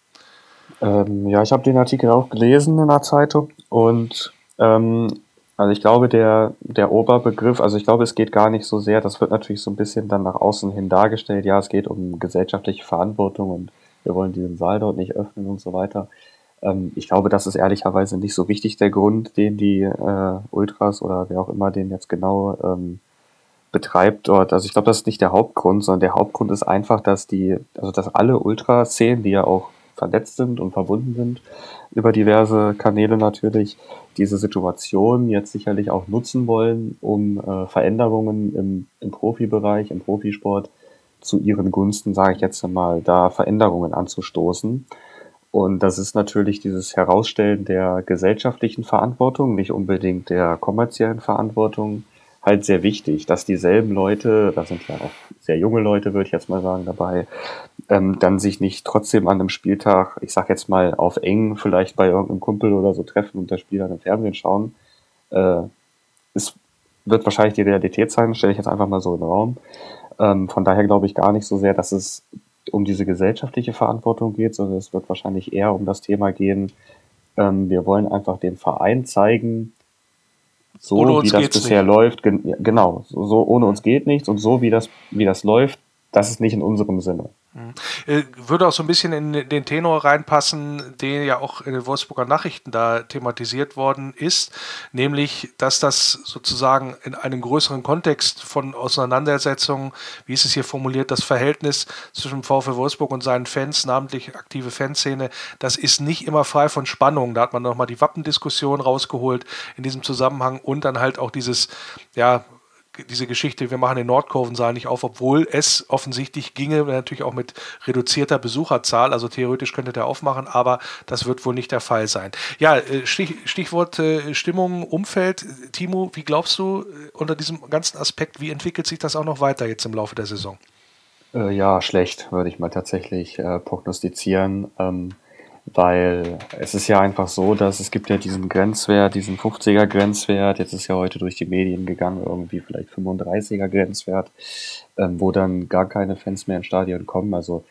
Ähm, ja, ich habe den Artikel auch gelesen in der Zeitung und ähm, also ich glaube, der, der Oberbegriff, also ich glaube, es geht gar nicht so sehr, das wird natürlich so ein bisschen dann nach außen hin dargestellt, ja, es geht um gesellschaftliche Verantwortung und wir wollen diesen Saal dort nicht öffnen und so weiter. Ähm, ich glaube, das ist ehrlicherweise nicht so wichtig der Grund, den die äh, Ultras oder wer auch immer den jetzt genau ähm, betreibt dort. Also ich glaube, das ist nicht der Hauptgrund, sondern der Hauptgrund ist einfach, dass die, also dass alle Ultraszenen, die ja auch vernetzt sind und verbunden sind über diverse Kanäle natürlich, diese Situation jetzt sicherlich auch nutzen wollen, um äh, Veränderungen im, im Profibereich, im Profisport zu ihren Gunsten, sage ich jetzt mal, da Veränderungen anzustoßen. Und das ist natürlich dieses Herausstellen der gesellschaftlichen Verantwortung, nicht unbedingt der kommerziellen Verantwortung, halt sehr wichtig, dass dieselben Leute, da sind ja auch sehr junge Leute, würde ich jetzt mal sagen, dabei, ähm, dann sich nicht trotzdem an einem Spieltag, ich sag jetzt mal auf eng, vielleicht bei irgendeinem Kumpel oder so treffen und das Spiel dann im Fernsehen schauen. Äh, es wird wahrscheinlich die Realität sein, stelle ich jetzt einfach mal so in den Raum. Ähm, von daher glaube ich gar nicht so sehr, dass es um diese gesellschaftliche Verantwortung geht, sondern es wird wahrscheinlich eher um das Thema gehen, ähm, wir wollen einfach dem Verein zeigen, so Ohne wie das bisher nicht. läuft, gen genau, so, so ohne uns geht nichts und so wie das, wie das läuft, das ist nicht in unserem Sinne. Äh, würde auch so ein bisschen in den Tenor reinpassen, der ja auch in den Wolfsburger Nachrichten da thematisiert worden ist, nämlich, dass das sozusagen in einem größeren Kontext von Auseinandersetzungen, wie ist es hier formuliert, das Verhältnis zwischen VfL Wolfsburg und seinen Fans, namentlich aktive Fanszene, das ist nicht immer frei von Spannung. Da hat man nochmal die Wappendiskussion rausgeholt in diesem Zusammenhang und dann halt auch dieses, ja, diese Geschichte, wir machen den Nordkurvensaal nicht auf, obwohl es offensichtlich ginge, natürlich auch mit reduzierter Besucherzahl, also theoretisch könnte der aufmachen, aber das wird wohl nicht der Fall sein. Ja, äh, Stich, Stichwort äh, Stimmung, Umfeld. Timo, wie glaubst du äh, unter diesem ganzen Aspekt, wie entwickelt sich das auch noch weiter jetzt im Laufe der Saison? ja, schlecht, würde ich mal tatsächlich prognostizieren. Ähm, weil es ist ja einfach so, dass es gibt ja diesen Grenzwert, diesen 50er Grenzwert, jetzt ist ja heute durch die Medien gegangen, irgendwie vielleicht 35er Grenzwert, ähm, wo dann gar keine Fans mehr ins Stadion kommen. Also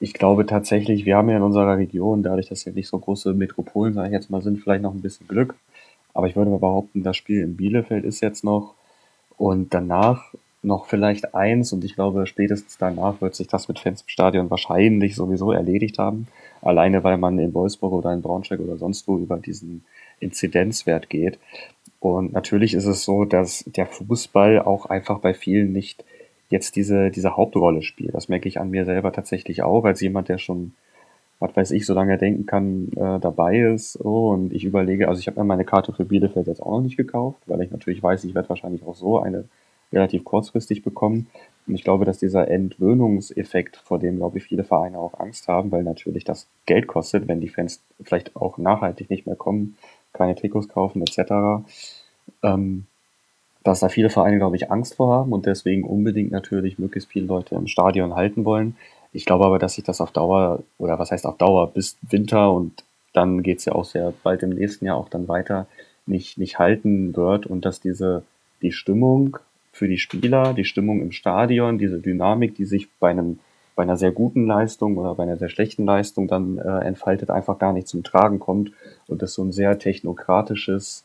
ich glaube tatsächlich, wir haben ja in unserer Region, dadurch, dass ja nicht so große Metropolen, sage ich jetzt mal, sind, vielleicht noch ein bisschen Glück. Aber ich würde mal behaupten, das Spiel in Bielefeld ist jetzt noch und danach noch vielleicht eins und ich glaube, spätestens danach wird sich das mit Fans im Stadion wahrscheinlich sowieso erledigt haben. Alleine weil man in Wolfsburg oder in Braunschweig oder sonst wo über diesen Inzidenzwert geht. Und natürlich ist es so, dass der Fußball auch einfach bei vielen nicht jetzt diese, diese Hauptrolle spielt. Das merke ich an mir selber tatsächlich auch, als jemand, der schon, was weiß ich, solange er denken kann, äh, dabei ist. Oh, und ich überlege, also ich habe mir meine Karte für Bielefeld jetzt auch noch nicht gekauft, weil ich natürlich weiß, ich werde wahrscheinlich auch so eine relativ kurzfristig bekommen. Und ich glaube, dass dieser Entwöhnungseffekt, vor dem, glaube ich, viele Vereine auch Angst haben, weil natürlich das Geld kostet, wenn die Fans vielleicht auch nachhaltig nicht mehr kommen, keine Trikots kaufen etc., ähm, dass da viele Vereine, glaube ich, Angst vor haben und deswegen unbedingt natürlich möglichst viele Leute im Stadion halten wollen. Ich glaube aber, dass sich das auf Dauer, oder was heißt auf Dauer, bis Winter und dann geht es ja auch sehr bald im nächsten Jahr auch dann weiter, nicht, nicht halten wird und dass diese, die Stimmung für die Spieler, die Stimmung im Stadion, diese Dynamik, die sich bei einem bei einer sehr guten Leistung oder bei einer sehr schlechten Leistung dann äh, entfaltet, einfach gar nicht zum Tragen kommt und das so ein sehr technokratisches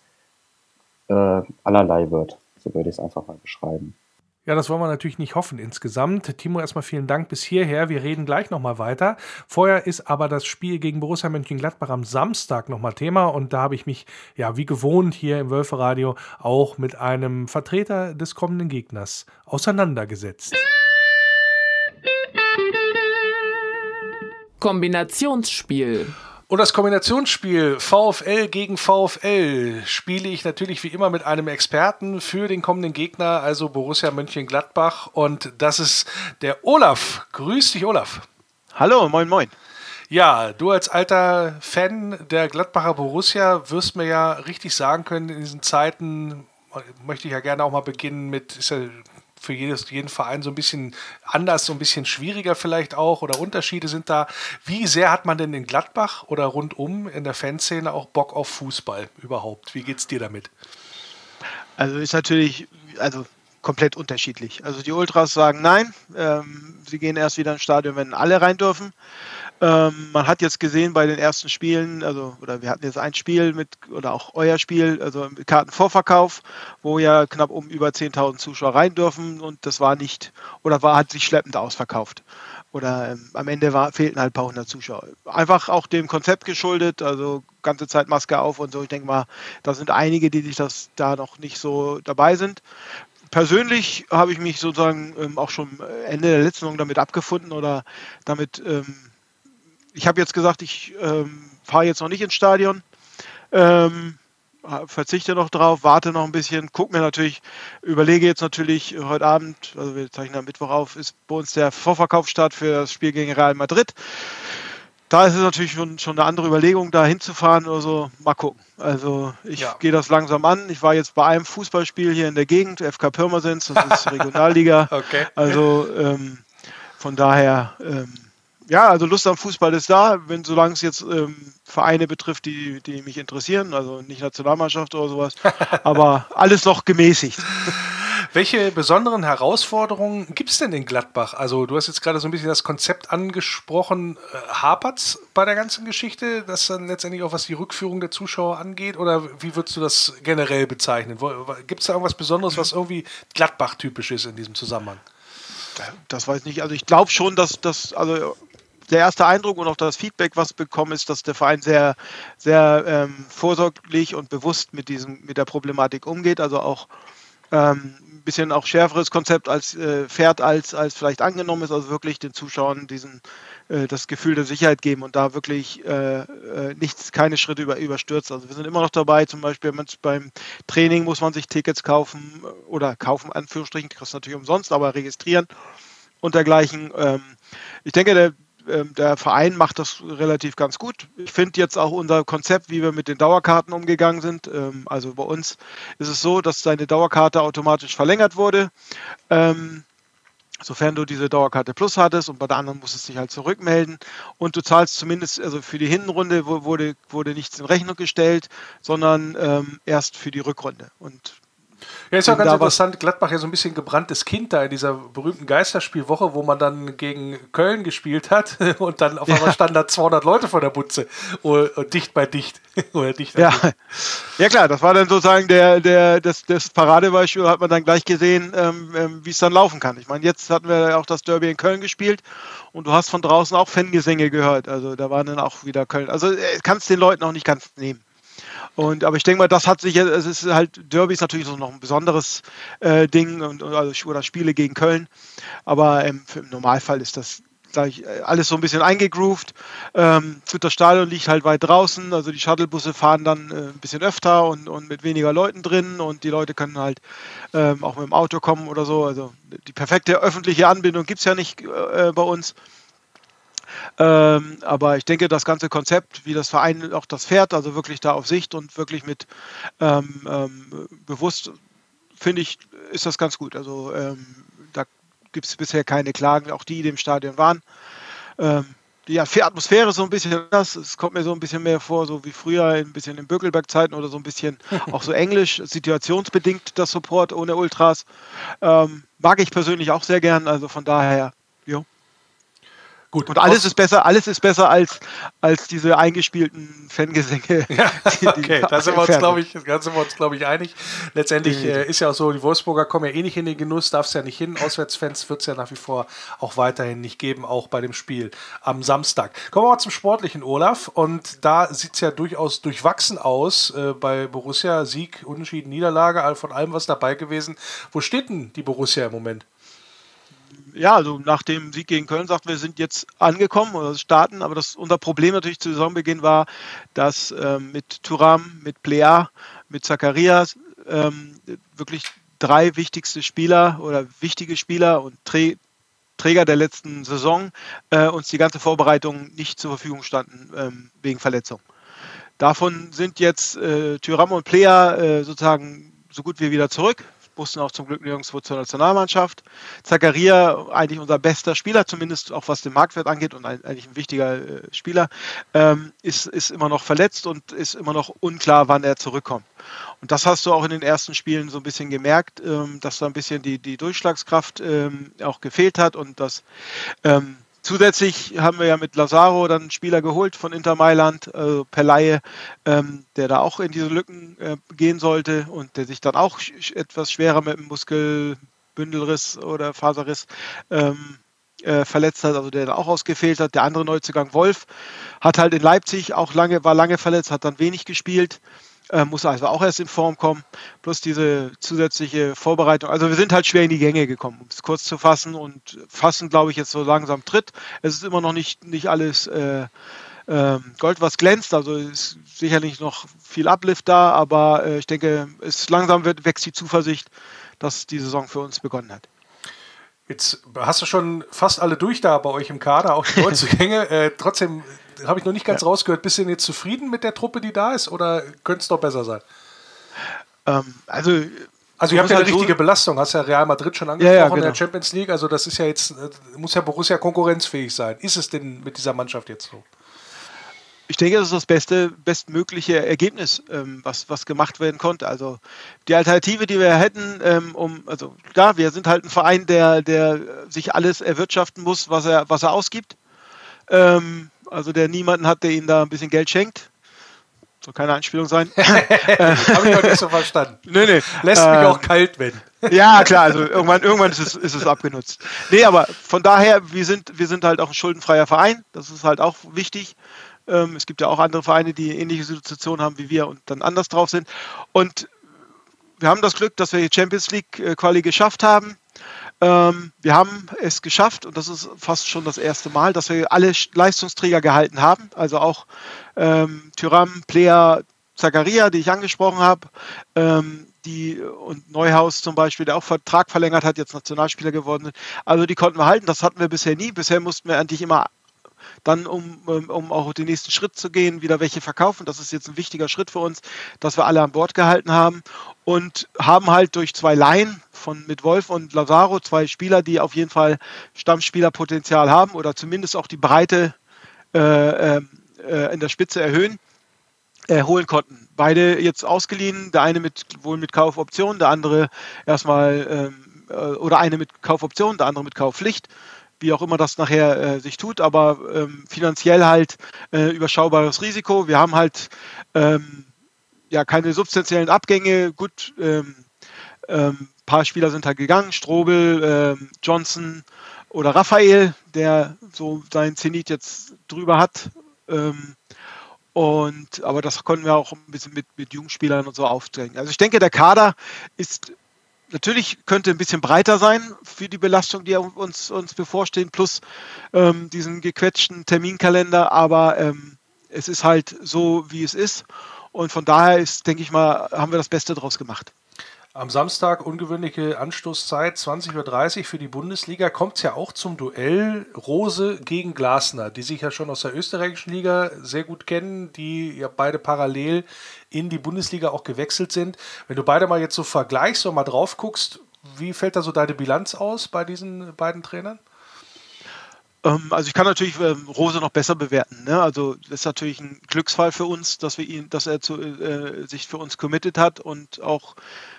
äh, allerlei wird. So würde ich es einfach mal beschreiben. Ja, das wollen wir natürlich nicht hoffen insgesamt. Timo, erstmal vielen Dank bis hierher. Wir reden gleich nochmal weiter. Vorher ist aber das Spiel gegen Borussia Mönchengladbach am Samstag nochmal Thema und da habe ich mich, ja, wie gewohnt hier im Wölferadio auch mit einem Vertreter des kommenden Gegners auseinandergesetzt. Kombinationsspiel. Und das Kombinationsspiel VfL gegen VfL spiele ich natürlich wie immer mit einem Experten für den kommenden Gegner, also Borussia Mönchengladbach. Und das ist der Olaf. Grüß dich, Olaf. Hallo, moin, moin. Ja, du als alter Fan der Gladbacher Borussia wirst mir ja richtig sagen können, in diesen Zeiten möchte ich ja gerne auch mal beginnen mit, ist ja für jedes, jeden Verein so ein bisschen anders, so ein bisschen schwieriger vielleicht auch oder Unterschiede sind da. Wie sehr hat man denn in Gladbach oder rundum in der Fanszene auch Bock auf Fußball überhaupt? Wie geht es dir damit? Also ist natürlich, also komplett unterschiedlich. Also die Ultras sagen nein, ähm, sie gehen erst wieder ins Stadion, wenn alle rein dürfen. Ähm, man hat jetzt gesehen bei den ersten Spielen, also oder wir hatten jetzt ein Spiel mit oder auch euer Spiel, also Kartenvorverkauf, wo ja knapp um über 10.000 Zuschauer rein dürfen und das war nicht oder war hat sich schleppend ausverkauft. Oder ähm, am Ende war, fehlten halt ein paar hundert Zuschauer. Einfach auch dem Konzept geschuldet, also ganze Zeit Maske auf und so. Ich denke mal, da sind einige, die sich das da noch nicht so dabei sind persönlich habe ich mich sozusagen ähm, auch schon Ende der letzten Saison damit abgefunden oder damit ähm, ich habe jetzt gesagt, ich ähm, fahre jetzt noch nicht ins Stadion. Ähm, verzichte noch drauf, warte noch ein bisschen, gucke mir natürlich, überlege jetzt natürlich heute Abend, also wir zeichnen am Mittwoch auf, ist bei uns der Vorverkaufsstart für das Spiel gegen Real Madrid. Da ist es natürlich schon, schon eine andere Überlegung, da hinzufahren oder so. Mal gucken. Also ich ja. gehe das langsam an. Ich war jetzt bei einem Fußballspiel hier in der Gegend, FK Pirmasens, das ist Regionalliga. okay. Also ähm, von daher ähm, ja, also Lust am Fußball ist da, wenn solange es jetzt ähm, Vereine betrifft, die, die mich interessieren, also nicht Nationalmannschaft oder sowas, aber alles noch gemäßigt. Welche besonderen Herausforderungen gibt es denn in Gladbach? Also du hast jetzt gerade so ein bisschen das Konzept angesprochen. Äh, Hapert es bei der ganzen Geschichte, das dann letztendlich auch was die Rückführung der Zuschauer angeht? Oder wie würdest du das generell bezeichnen? Gibt es da irgendwas Besonderes, was irgendwie Gladbach-typisch ist in diesem Zusammenhang? Das weiß ich nicht. Also ich glaube schon, dass das, also der erste Eindruck und auch das Feedback, was bekommen, ist, dass der Verein sehr, sehr ähm, vorsorglich und bewusst mit diesem, mit der Problematik umgeht. Also auch ähm, ein bisschen auch schärferes Konzept als äh, fährt als, als vielleicht angenommen ist, also wirklich den Zuschauern diesen äh, das Gefühl der Sicherheit geben und da wirklich äh, äh, nichts, keine Schritte über, überstürzt. Also wir sind immer noch dabei, zum Beispiel beim Training muss man sich Tickets kaufen oder kaufen, Anführungsstrichen, kostet natürlich umsonst, aber registrieren und dergleichen. Ähm, ich denke, der, der Verein macht das relativ ganz gut. Ich finde jetzt auch unser Konzept, wie wir mit den Dauerkarten umgegangen sind. Ähm, also bei uns ist es so, dass seine Dauerkarte automatisch verlängert wurde. Ähm, sofern du diese Dauerkarte Plus hattest und bei der anderen musst du dich halt zurückmelden und du zahlst zumindest, also für die Hinrunde wurde, wurde nichts in Rechnung gestellt, sondern ähm, erst für die Rückrunde. Und ja, ist ja ganz interessant. Gladbach ja so ein bisschen gebranntes Kind da in dieser berühmten Geisterspielwoche, wo man dann gegen Köln gespielt hat und dann auf einmal ja. standen da 200 Leute vor der Butze und dicht bei dicht. Oder dicht ja. ja, klar, das war dann sozusagen der, der, das, das Paradebeispiel, hat man dann gleich gesehen, ähm, ähm, wie es dann laufen kann. Ich meine, jetzt hatten wir auch das Derby in Köln gespielt und du hast von draußen auch Fangesänge gehört. Also da waren dann auch wieder Köln. Also äh, kannst den Leuten auch nicht ganz nehmen. Und, aber ich denke mal, das hat sich, es ist halt, Derby ist natürlich so noch ein besonderes äh, Ding und, also, oder Spiele gegen Köln. Aber ähm, im Normalfall ist das ich, äh, alles so ein bisschen eingegroovt. Ähm, das Stadion liegt halt weit draußen, also die Shuttlebusse fahren dann äh, ein bisschen öfter und, und mit weniger Leuten drin und die Leute können halt ähm, auch mit dem Auto kommen oder so. Also die perfekte öffentliche Anbindung gibt es ja nicht äh, bei uns. Ähm, aber ich denke, das ganze Konzept, wie das Verein auch das fährt, also wirklich da auf Sicht und wirklich mit ähm, ähm, bewusst, finde ich, ist das ganz gut. Also ähm, da gibt es bisher keine Klagen, auch die, die im Stadion waren. Ähm, die Atmosphäre ist so ein bisschen anders. Es kommt mir so ein bisschen mehr vor, so wie früher, ein bisschen in Bökelberg-Zeiten oder so ein bisschen auch so englisch, situationsbedingt das Support ohne Ultras. Ähm, mag ich persönlich auch sehr gern. Also von daher, jo. Gut, und alles ist besser, alles ist besser als, als diese eingespielten Fangesänge. Ja, okay, da sind wir uns, glaube ich, da sind wir uns, glaube ich, einig. Letztendlich äh, ist ja auch so, die Wolfsburger kommen ja eh nicht in den Genuss, darf es ja nicht hin. Auswärtsfans wird es ja nach wie vor auch weiterhin nicht geben, auch bei dem Spiel am Samstag. Kommen wir mal zum sportlichen Olaf. Und da sieht es ja durchaus durchwachsen aus äh, bei Borussia. Sieg, Unentschieden, Niederlage, von allem was dabei gewesen. Wo steht denn die Borussia im Moment? Ja, also nach dem Sieg gegen Köln sagt wir sind jetzt angekommen oder starten, aber das unser Problem natürlich zu Saisonbeginn war, dass ähm, mit Turam, mit Plea, mit Zacharias ähm, wirklich drei wichtigste Spieler oder wichtige Spieler und Trä Träger der letzten Saison äh, uns die ganze Vorbereitung nicht zur Verfügung standen ähm, wegen Verletzung. Davon sind jetzt äh, Thuram und Plea äh, sozusagen so gut wie wieder zurück mussten auch zum Glück nirgendwo zur Nationalmannschaft. Zakaria, eigentlich unser bester Spieler, zumindest auch was den Marktwert angeht und eigentlich ein wichtiger äh, Spieler, ähm, ist, ist immer noch verletzt und ist immer noch unklar, wann er zurückkommt. Und das hast du auch in den ersten Spielen so ein bisschen gemerkt, ähm, dass da ein bisschen die, die Durchschlagskraft ähm, auch gefehlt hat und dass ähm, Zusätzlich haben wir ja mit Lazaro dann einen Spieler geholt von Inter Mailand, also per Laie, ähm, der da auch in diese Lücken äh, gehen sollte und der sich dann auch etwas schwerer mit dem Muskelbündelriss oder Faserriss ähm, äh, verletzt hat, also der da auch ausgefehlt hat. Der andere Neuzugang Wolf hat halt in Leipzig auch lange, war lange verletzt, hat dann wenig gespielt. Äh, muss also auch erst in Form kommen, plus diese zusätzliche Vorbereitung. Also wir sind halt schwer in die Gänge gekommen, um es kurz zu fassen und fassen, glaube ich, jetzt so langsam Tritt. Es ist immer noch nicht, nicht alles äh, äh, Gold, was glänzt, also ist sicherlich noch viel Uplift da, aber äh, ich denke, es langsam wird, wächst die Zuversicht, dass die Saison für uns begonnen hat. Jetzt hast du schon fast alle durch da bei euch im Kader, auch die Neuzugänge. äh, trotzdem habe ich noch nicht ganz ja. rausgehört. Bist du denn jetzt zufrieden mit der Truppe, die da ist, oder könnte es doch besser sein? Ähm, also also ihr habt ja eine richtige so Belastung, hast ja Real Madrid schon angesprochen ja, ja, genau. in der Champions League, also das ist ja jetzt, äh, muss ja Borussia konkurrenzfähig sein. Ist es denn mit dieser Mannschaft jetzt so? ich denke, das ist das beste, bestmögliche Ergebnis, ähm, was, was gemacht werden konnte. Also die Alternative, die wir hätten, ähm, um, also klar, wir sind halt ein Verein, der, der sich alles erwirtschaften muss, was er, was er ausgibt. Ähm, also der niemanden hat, der ihm da ein bisschen Geld schenkt. soll keine Anspielung sein. Habe ich noch nicht so verstanden. nee, nee. Lässt mich Ähm, auch kalt werden. Ja, klar, also irgendwann, irgendwann ist, es, ist es abgenutzt. Nee, aber von daher, wir sind, wir sind halt auch ein schuldenfreier Verein. Das ist halt auch wichtig. Ähm, es gibt ja auch andere Vereine, die ähnliche Situationen haben wie wir und dann anders drauf sind. Und wir haben das Glück, dass wir die Champions League äh, Quali geschafft haben. Ähm, wir haben es geschafft, und das ist fast schon das erste Mal, dass wir alle Leistungsträger gehalten haben. Also auch ähm, Tyram, Player, Zakaria, die ich angesprochen habe, ähm, die und Neuhaus zum Beispiel, der auch Vertrag verlängert hat, jetzt Nationalspieler geworden ist. Also die konnten wir halten. Das hatten wir bisher nie. Bisher mussten wir eigentlich immer dann, um, um um auch den nächsten Schritt zu gehen, wieder welche verkaufen. Das ist jetzt ein wichtiger Schritt für uns, dass wir alle an Bord gehalten haben und haben halt durch zwei Laien von mit Wolf und Lazaro zwei Spieler, die auf jeden Fall Stammspielerpotenzial haben oder zumindest auch die Breite äh, ähm, äh, in der Spitze erhöhen äh, konnten. Beide jetzt ausgeliehen, der eine mit wohl mit Kaufoption, der andere erstmal ähm, äh, oder eine mit Kaufoption, der andere mit Kaufpflicht, wie auch immer das nachher äh, sich tut, aber ähm, finanziell halt äh, überschaubares Risiko. Wir haben halt ähm, ja keine substanziellen Abgänge. Gut, ähm, ähm, paar Spieler sind halt gegangen, Strobel, ähm, Johnson oder Raphael, der so seinen Zenit jetzt drüber hat. Ähm, und, aber das konnten wir auch ein bisschen mit, mit Jugendspielern und so aufdrängen. Also ich denke, der Kader ist natürlich könnte ein bisschen breiter sein für die Belastung, die uns, uns bevorstehen, plus ähm, diesen gequetschten Terminkalender, aber ähm, es ist halt so, wie es ist. Und von daher ist, denke ich mal, haben wir das Beste draus gemacht. Am Samstag ungewöhnliche Anstoßzeit, 20.30 Uhr für die Bundesliga, kommt es ja auch zum Duell Rose gegen Glasner, die sich ja schon aus der österreichischen Liga sehr gut kennen, die ja beide parallel in die Bundesliga auch gewechselt sind. Wenn du beide mal jetzt so vergleichst und mal drauf guckst, wie fällt da so deine Bilanz aus bei diesen beiden Trainern? Ähm, also ich kann natürlich ähm, Rose noch besser bewerten. Ne? Also das ist natürlich ein Glücksfall für uns, dass wir ihn, dass er zu, äh, sich für uns committed hat und auch,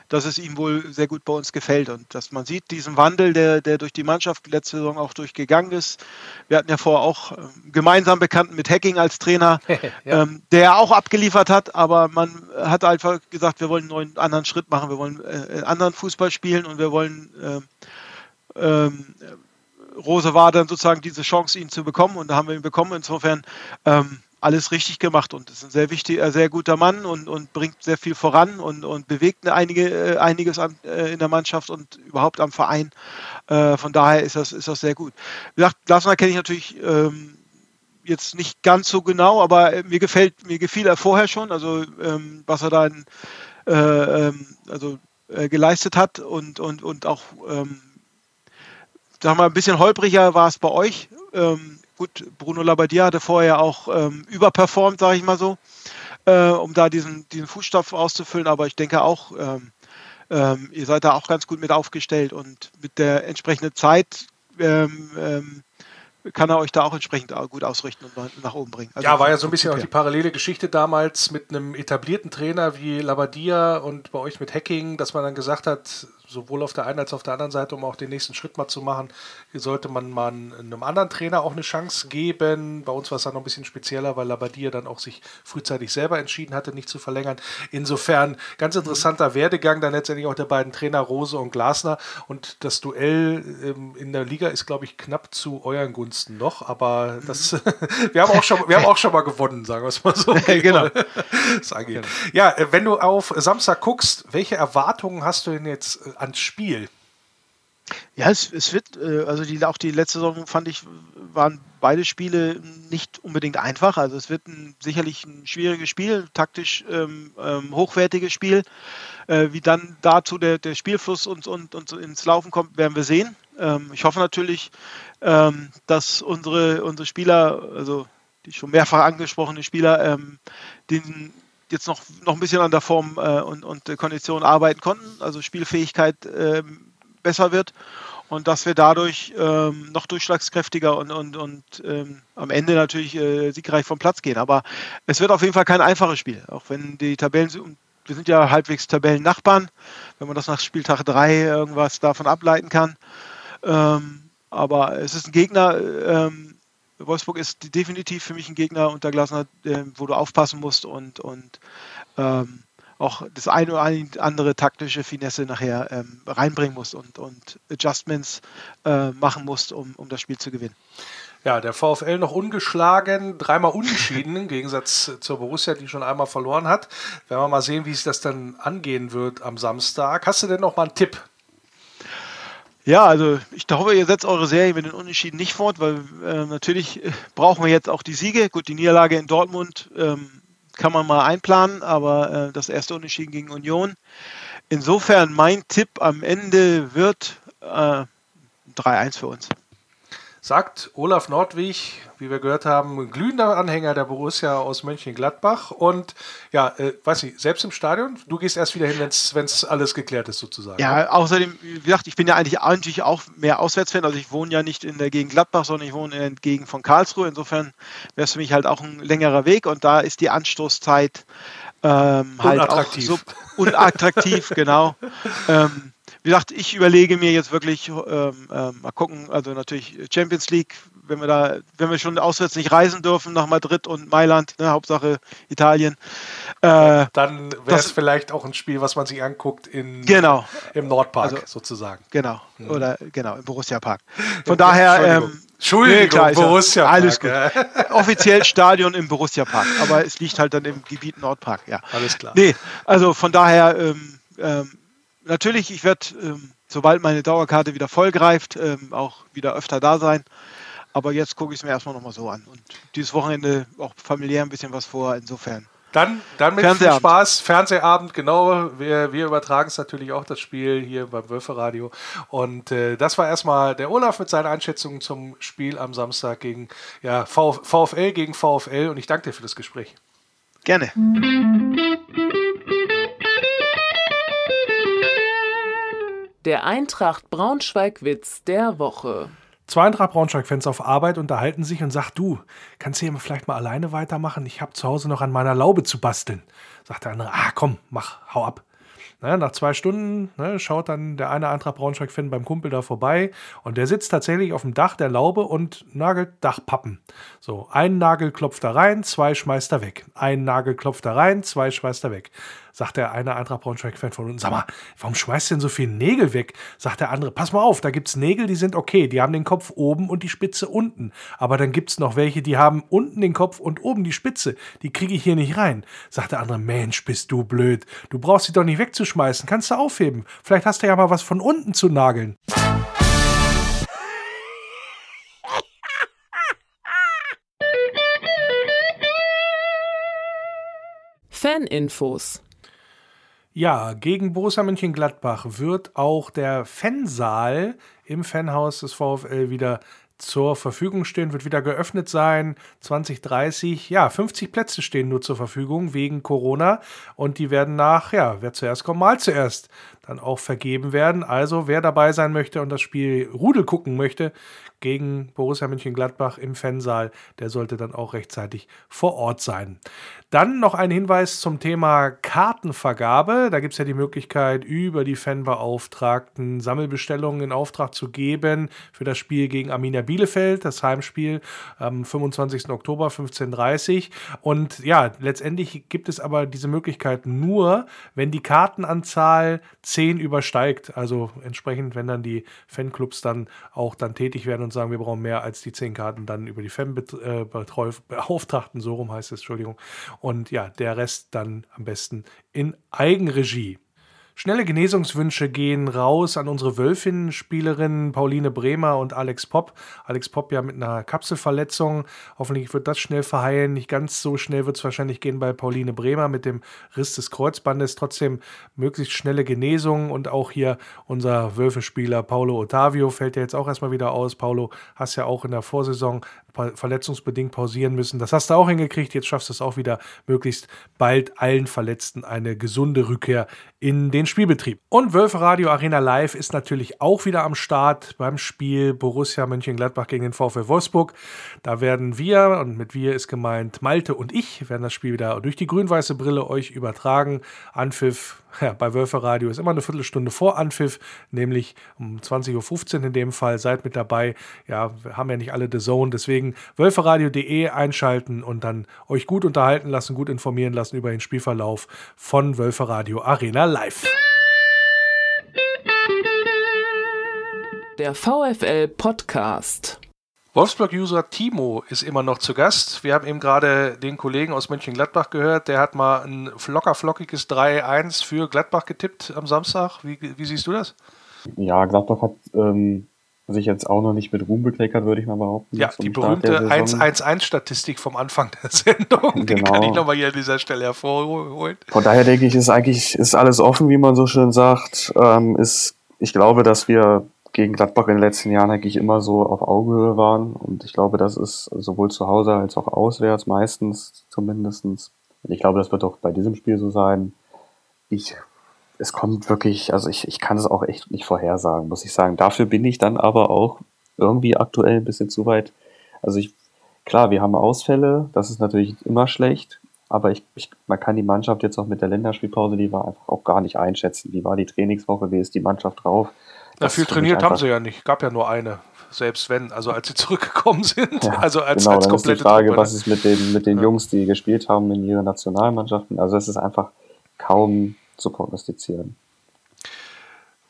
dass es ihm wohl sehr gut bei uns gefällt und dass man sieht diesen Wandel, der, der durch die Mannschaft letzte Saison auch durchgegangen ist. Wir hatten ja vorher auch äh, gemeinsam Bekannten mit Hacking als Trainer, Ja. ähm, der auch abgeliefert hat, aber man hat einfach gesagt, wir wollen einen neuen anderen Schritt machen, wir wollen äh, anderen Fußball spielen und wir wollen ähm, ähm, Rose war dann sozusagen diese Chance, ihn zu bekommen und da haben wir ihn bekommen. Insofern ähm, alles richtig gemacht und ist ein sehr wichtiger, sehr guter Mann und, und bringt sehr viel voran und, und bewegt einige, äh, einiges an, äh, in der Mannschaft und überhaupt am Verein. Äh, von daher ist das, ist das sehr gut. Wie gesagt, Glasner kenne ich natürlich ähm, jetzt nicht ganz so genau, aber äh, mir gefällt, mir gefiel er vorher schon, also ähm, was er da in, äh, ähm, also, äh, geleistet hat und, und, und auch sag mal, ein bisschen holpriger war es bei euch. Ähm, gut, Bruno Labbadia hatte vorher auch ähm, überperformt, sage ich mal so, äh, um da diesen, diesen Fußstoff auszufüllen. Aber ich denke auch, ähm, ähm, ihr seid da auch ganz gut mit aufgestellt und mit der entsprechenden Zeit ähm, ähm, kann er euch da auch entsprechend gut ausrichten und nach- oben bringen. Also ja, war ja so ein bisschen auch die parallele Geschichte damals mit einem etablierten Trainer wie Labadia und bei euch mit Hacking, dass man dann gesagt hat, sowohl auf der einen als auch auf der anderen Seite, um auch den nächsten Schritt mal zu machen, sollte man mal einem anderen Trainer auch eine Chance geben. Bei uns war es dann noch ein bisschen spezieller, weil Labadia dann auch sich frühzeitig selber entschieden hatte, nicht zu verlängern. Insofern ganz interessanter Werdegang dann letztendlich auch der beiden Trainer Rose und Glasner und das Duell ähm, in der Liga ist, glaube ich, knapp zu euren Gunsten noch, aber das, wir haben auch schon, wir haben auch schon mal gewonnen, sagen wir es mal so. Genau. Das angeht. Ja, äh, wenn du auf Samstag guckst, welche Erwartungen hast du denn jetzt äh, ans Spiel? Ja, es, es wird, äh, also die, auch die letzte Saison fand ich, waren beide Spiele nicht unbedingt einfach. Also es wird ein, sicherlich ein schwieriges Spiel, taktisch ähm, ähm, hochwertiges Spiel. Äh, wie dann dazu der, der Spielfluss und, und, und ins Laufen kommt, werden wir sehen. Ähm, ich hoffe natürlich, ähm, dass unsere, unsere Spieler, also die schon mehrfach angesprochenen Spieler, ähm, den jetzt noch, noch ein bisschen an der Form äh, und, und der Kondition arbeiten konnten, also Spielfähigkeit ähm, besser wird und dass wir dadurch ähm, noch durchschlagskräftiger und, und, und ähm, am Ende natürlich äh, siegreich vom Platz gehen. Aber es wird auf jeden Fall kein einfaches Spiel, auch wenn die Tabellen, wir sind ja halbwegs Tabellennachbarn, wenn man das nach Spieltag 3 irgendwas davon ableiten kann. Ähm, aber es ist ein Gegner, ähm, Wolfsburg ist definitiv für mich ein Gegner unter Glasner, äh, wo du aufpassen musst und, und ähm, auch das eine oder andere taktische Finesse nachher ähm, reinbringen musst und, und Adjustments äh, machen musst, um, um das Spiel zu gewinnen. Ja, der VfL noch ungeschlagen, dreimal unentschieden, im Gegensatz zur Borussia, die schon einmal verloren hat. Werden wir mal sehen, wie sich das dann angehen wird am Samstag. Hast du denn noch mal einen Tipp? Ja, also ich hoffe, ihr setzt eure Serie mit den Unentschieden nicht fort, weil äh, natürlich brauchen wir jetzt auch die Siege. Gut, die Niederlage in Dortmund ähm, kann man mal einplanen, aber äh, das erste Unentschieden gegen Union. Insofern mein Tipp am Ende wird äh, 3-1 für uns sagt Olaf Nordwig, wie wir gehört haben, glühender Anhänger der Borussia aus Mönchengladbach. Und ja, äh, weiß nicht, selbst im Stadion, du gehst erst wieder hin, wenn es alles geklärt ist, sozusagen. Ja, außerdem, wie gesagt, ich bin ja eigentlich, eigentlich auch mehr Auswärtsfan. Also ich wohne ja nicht in der Gegend Gladbach, sondern ich wohne in der Gegend von Karlsruhe. Insofern wäre es für mich halt auch ein längerer Weg und da ist die Anstoßzeit ähm, halt auch so unattraktiv, genau. Ähm, wie gesagt, ich überlege mir jetzt wirklich, ähm, äh, mal gucken, also natürlich Champions League, wenn wir da, wenn wir schon auswärts nicht reisen dürfen nach Madrid und Mailand, ne, Hauptsache Italien. Äh, dann wäre es vielleicht auch ein Spiel, was man sich anguckt in, genau. im Nordpark also, sozusagen. Genau, mhm. oder genau, im Borussia Park. Von daher. Ähm, Entschuldigung klar, Borussia Park. Alles gut. Offiziell Stadion im Borussia Park, aber es liegt halt dann im Gebiet Nordpark, ja. Alles klar. Nee, also von daher. Ähm, ähm, natürlich, ich werde, ähm, sobald meine Dauerkarte wieder vollgreift, ähm, auch wieder öfter da sein. Aber jetzt gucke ich es mir erstmal nochmal so an. Und dieses Wochenende auch familiär ein bisschen was vor, insofern. Dann, dann mit viel Spaß, Fernsehabend, genau. Wir, wir übertragen es natürlich auch, das Spiel hier beim Wölferadio. Und äh, das war erstmal der Olaf mit seinen Einschätzungen zum Spiel am Samstag gegen ja, VfL gegen VfL. Und ich danke dir für das Gespräch. Gerne. Der Eintracht Braunschweig-Witz der Woche. Zwei Eintracht Braunschweig-Fans auf Arbeit unterhalten sich und sagt, du, kannst du hier vielleicht mal alleine weitermachen? Ich habe zu Hause noch an meiner Laube zu basteln. Sagt der andere, ah komm, mach, hau ab. Na, nach zwei Stunden ne, schaut dann der eine Eintracht Braunschweig-Fan beim Kumpel da vorbei und der sitzt tatsächlich auf dem Dach der Laube und nagelt Dachpappen. So, ein Nagel klopft da rein, zwei schmeißt er weg. Ein Nagel klopft da rein, zwei schmeißt er weg sagt der eine Eintracht Braunschweig-Fan von uns, sag mal, warum schmeißt du denn so viele Nägel weg? Sagt der andere, pass mal auf, da gibt es Nägel, die sind okay, die haben den Kopf oben und die Spitze unten. Aber dann gibt es noch welche, die haben unten den Kopf und oben die Spitze. Die kriege ich hier nicht rein. Sagt der andere, Mensch, bist du blöd. Du brauchst sie doch nicht wegzuschmeißen, kannst du aufheben. Vielleicht hast du ja mal was von unten zu nageln. Faninfos ja, gegen Borussia Mönchengladbach wird auch der Fansaal im Fanhaus des VfL wieder zur Verfügung stehen, wird wieder geöffnet sein. 2030, ja, 50 Plätze stehen nur zur Verfügung wegen Corona und die werden nach, ja, wer zuerst kommt, mal zuerst dann auch vergeben werden. Also, wer dabei sein möchte und das Spiel Rudel gucken möchte gegen Borussia Mönchengladbach im Fansaal, der sollte dann auch rechtzeitig vor Ort sein. Dann noch ein Hinweis zum Thema Kartenvergabe. Da gibt es ja die Möglichkeit, über die Fanbeauftragten Sammelbestellungen in Auftrag zu geben für das Spiel gegen Arminia Bielefeld, das Heimspiel am 25. Oktober 15.30 Und ja, letztendlich gibt es aber diese Möglichkeit nur, wenn die Kartenanzahl 10 übersteigt. Also entsprechend, wenn dann die Fanclubs dann auch dann tätig werden und sagen, wir brauchen mehr als die 10 Karten, dann über die Fanbeauftragten, so rum heißt es, Entschuldigung und ja, der Rest dann am besten in Eigenregie. Schnelle Genesungswünsche gehen raus an unsere Wölfinnen-Spielerinnen Pauline Bremer und Alex Popp. Alex Popp ja mit einer Kapselverletzung. Hoffentlich wird das schnell verheilen. Nicht ganz so schnell wird es wahrscheinlich gehen bei Pauline Bremer mit dem Riss des Kreuzbandes. Trotzdem möglichst schnelle Genesung und auch hier unser Wölfespieler Paulo Ottavio fällt ja jetzt auch erstmal wieder aus. Paulo hast ja auch in der Vorsaison verletzungsbedingt pausieren müssen. Das hast du auch hingekriegt. Jetzt schaffst du es auch wieder, möglichst bald allen Verletzten eine gesunde Rückkehr in den Spielbetrieb. Und Wölfe Radio Arena Live ist natürlich auch wieder am Start beim Spiel Borussia Mönchengladbach gegen den VfL Wolfsburg. Da werden wir, und mit wir ist gemeint Malte und ich, werden das Spiel wieder durch die grün-weiße Brille euch übertragen. Anpfiff ja, bei Wölfe Radio ist immer eine Viertelstunde vor Anpfiff, nämlich um 20.15 Uhr in dem Fall. Seid mit dabei. Ja, wir haben ja nicht alle The Zone, deswegen wölferadio.de einschalten und dann euch gut unterhalten lassen, gut informieren lassen über den Spielverlauf von Wölfe Radio Arena Live. Der VfL Podcast. Wolfsburg-User Timo ist immer noch zu Gast. Wir haben eben gerade den Kollegen aus Mönchengladbach gehört. Der hat mal ein locker flockiges 3-1 für Gladbach getippt am Samstag. Wie, wie siehst du das? Ja, Gladbach hat ähm, sich jetzt auch noch nicht mit Ruhm bekleckert, würde ich mal behaupten. Ja, die berühmte 1-1-1-Statistik vom Anfang der Sendung. Die Genau. kann ich nochmal hier an dieser Stelle hervorholen. Von daher denke ich, ist eigentlich ist alles offen, wie man so schön sagt. Ähm, ist, ich glaube, dass wir gegen Gladbach in den letzten Jahren eigentlich immer so auf Augenhöhe waren. Und ich glaube, das ist sowohl zu Hause als auch auswärts, meistens zumindestens. Und ich glaube, das wird auch bei diesem Spiel so sein. Ich, es kommt wirklich, also ich, ich kann es auch echt nicht vorhersagen, muss ich sagen. Dafür bin ich dann aber auch irgendwie aktuell ein bisschen zu weit. Also ich, klar, wir haben Ausfälle, das ist natürlich immer schlecht. Aber ich, ich, man kann die Mannschaft jetzt auch mit der Länderspielpause, die war einfach auch gar nicht einschätzen. Wie war die Trainingswoche? Wie ist die Mannschaft drauf? Na, viel trainiert haben sie ja nicht. Gab ja nur eine. Selbst wenn, also als sie zurückgekommen sind. Ja, also als, genau, als dann ist die komplette Frage, Truppe, was ne? ist mit den, mit den Ja. Jungs, die gespielt haben in ihren Nationalmannschaften. Also es ist einfach kaum zu prognostizieren.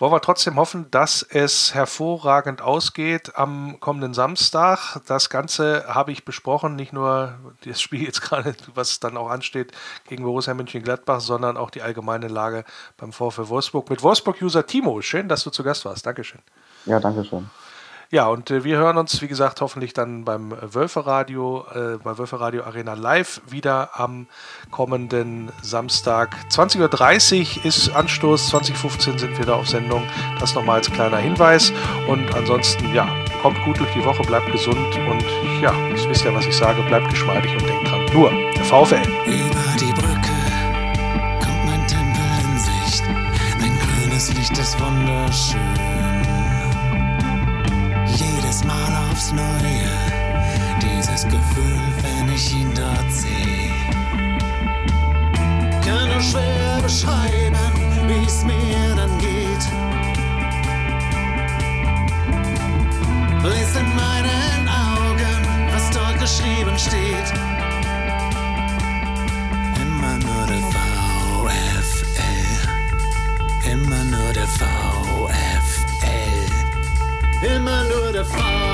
Wollen wir trotzdem hoffen, dass es hervorragend ausgeht am kommenden Samstag. Das Ganze habe ich besprochen, nicht nur das Spiel jetzt gerade, was dann auch ansteht gegen Borussia Mönchengladbach, sondern auch die allgemeine Lage beim VfL Wolfsburg mit Wolfsburg-User Timo. Schön, dass du zu Gast warst. Dankeschön. Ja, danke schön. Ja, und äh, wir hören uns, wie gesagt, hoffentlich dann beim Wölferadio, äh, bei Wölferadio Arena Live wieder am kommenden Samstag. 20.30 Uhr ist Anstoß, 2015 sind wir da auf Sendung. Das nochmal als kleiner Hinweis. Und ansonsten, ja, kommt gut durch die Woche, bleibt gesund und ja, ihr wisst ja, was ich sage, bleibt geschmeidig und denkt dran. Nur der VfL. Über die Brücke kommt mein Tempel in Sicht. Ein grünes Licht ist wunderschön. Neue, dieses Gefühl, wenn ich ihn dort sehe. Kann nur schwer beschreiben, wie es mir dann geht. Lies in meinen Augen, was dort geschrieben steht. Immer nur der VfL. Immer nur der VfL. Immer nur der VfL.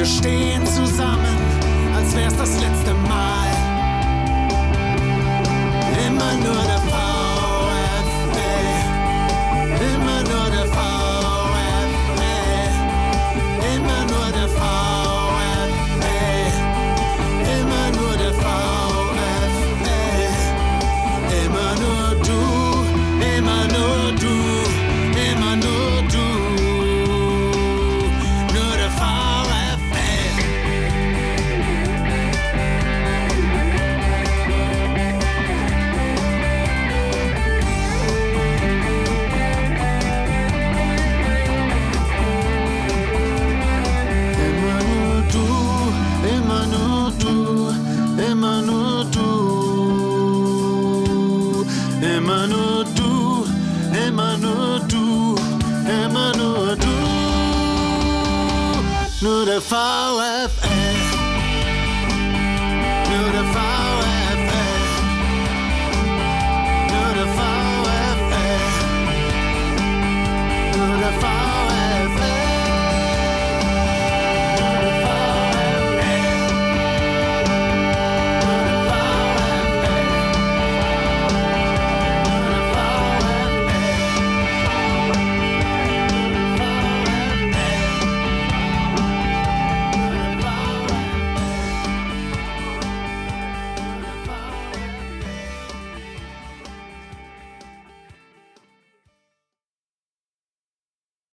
Wir stehen zusammen, als wär's das letzte Mal. Immer nur immer nur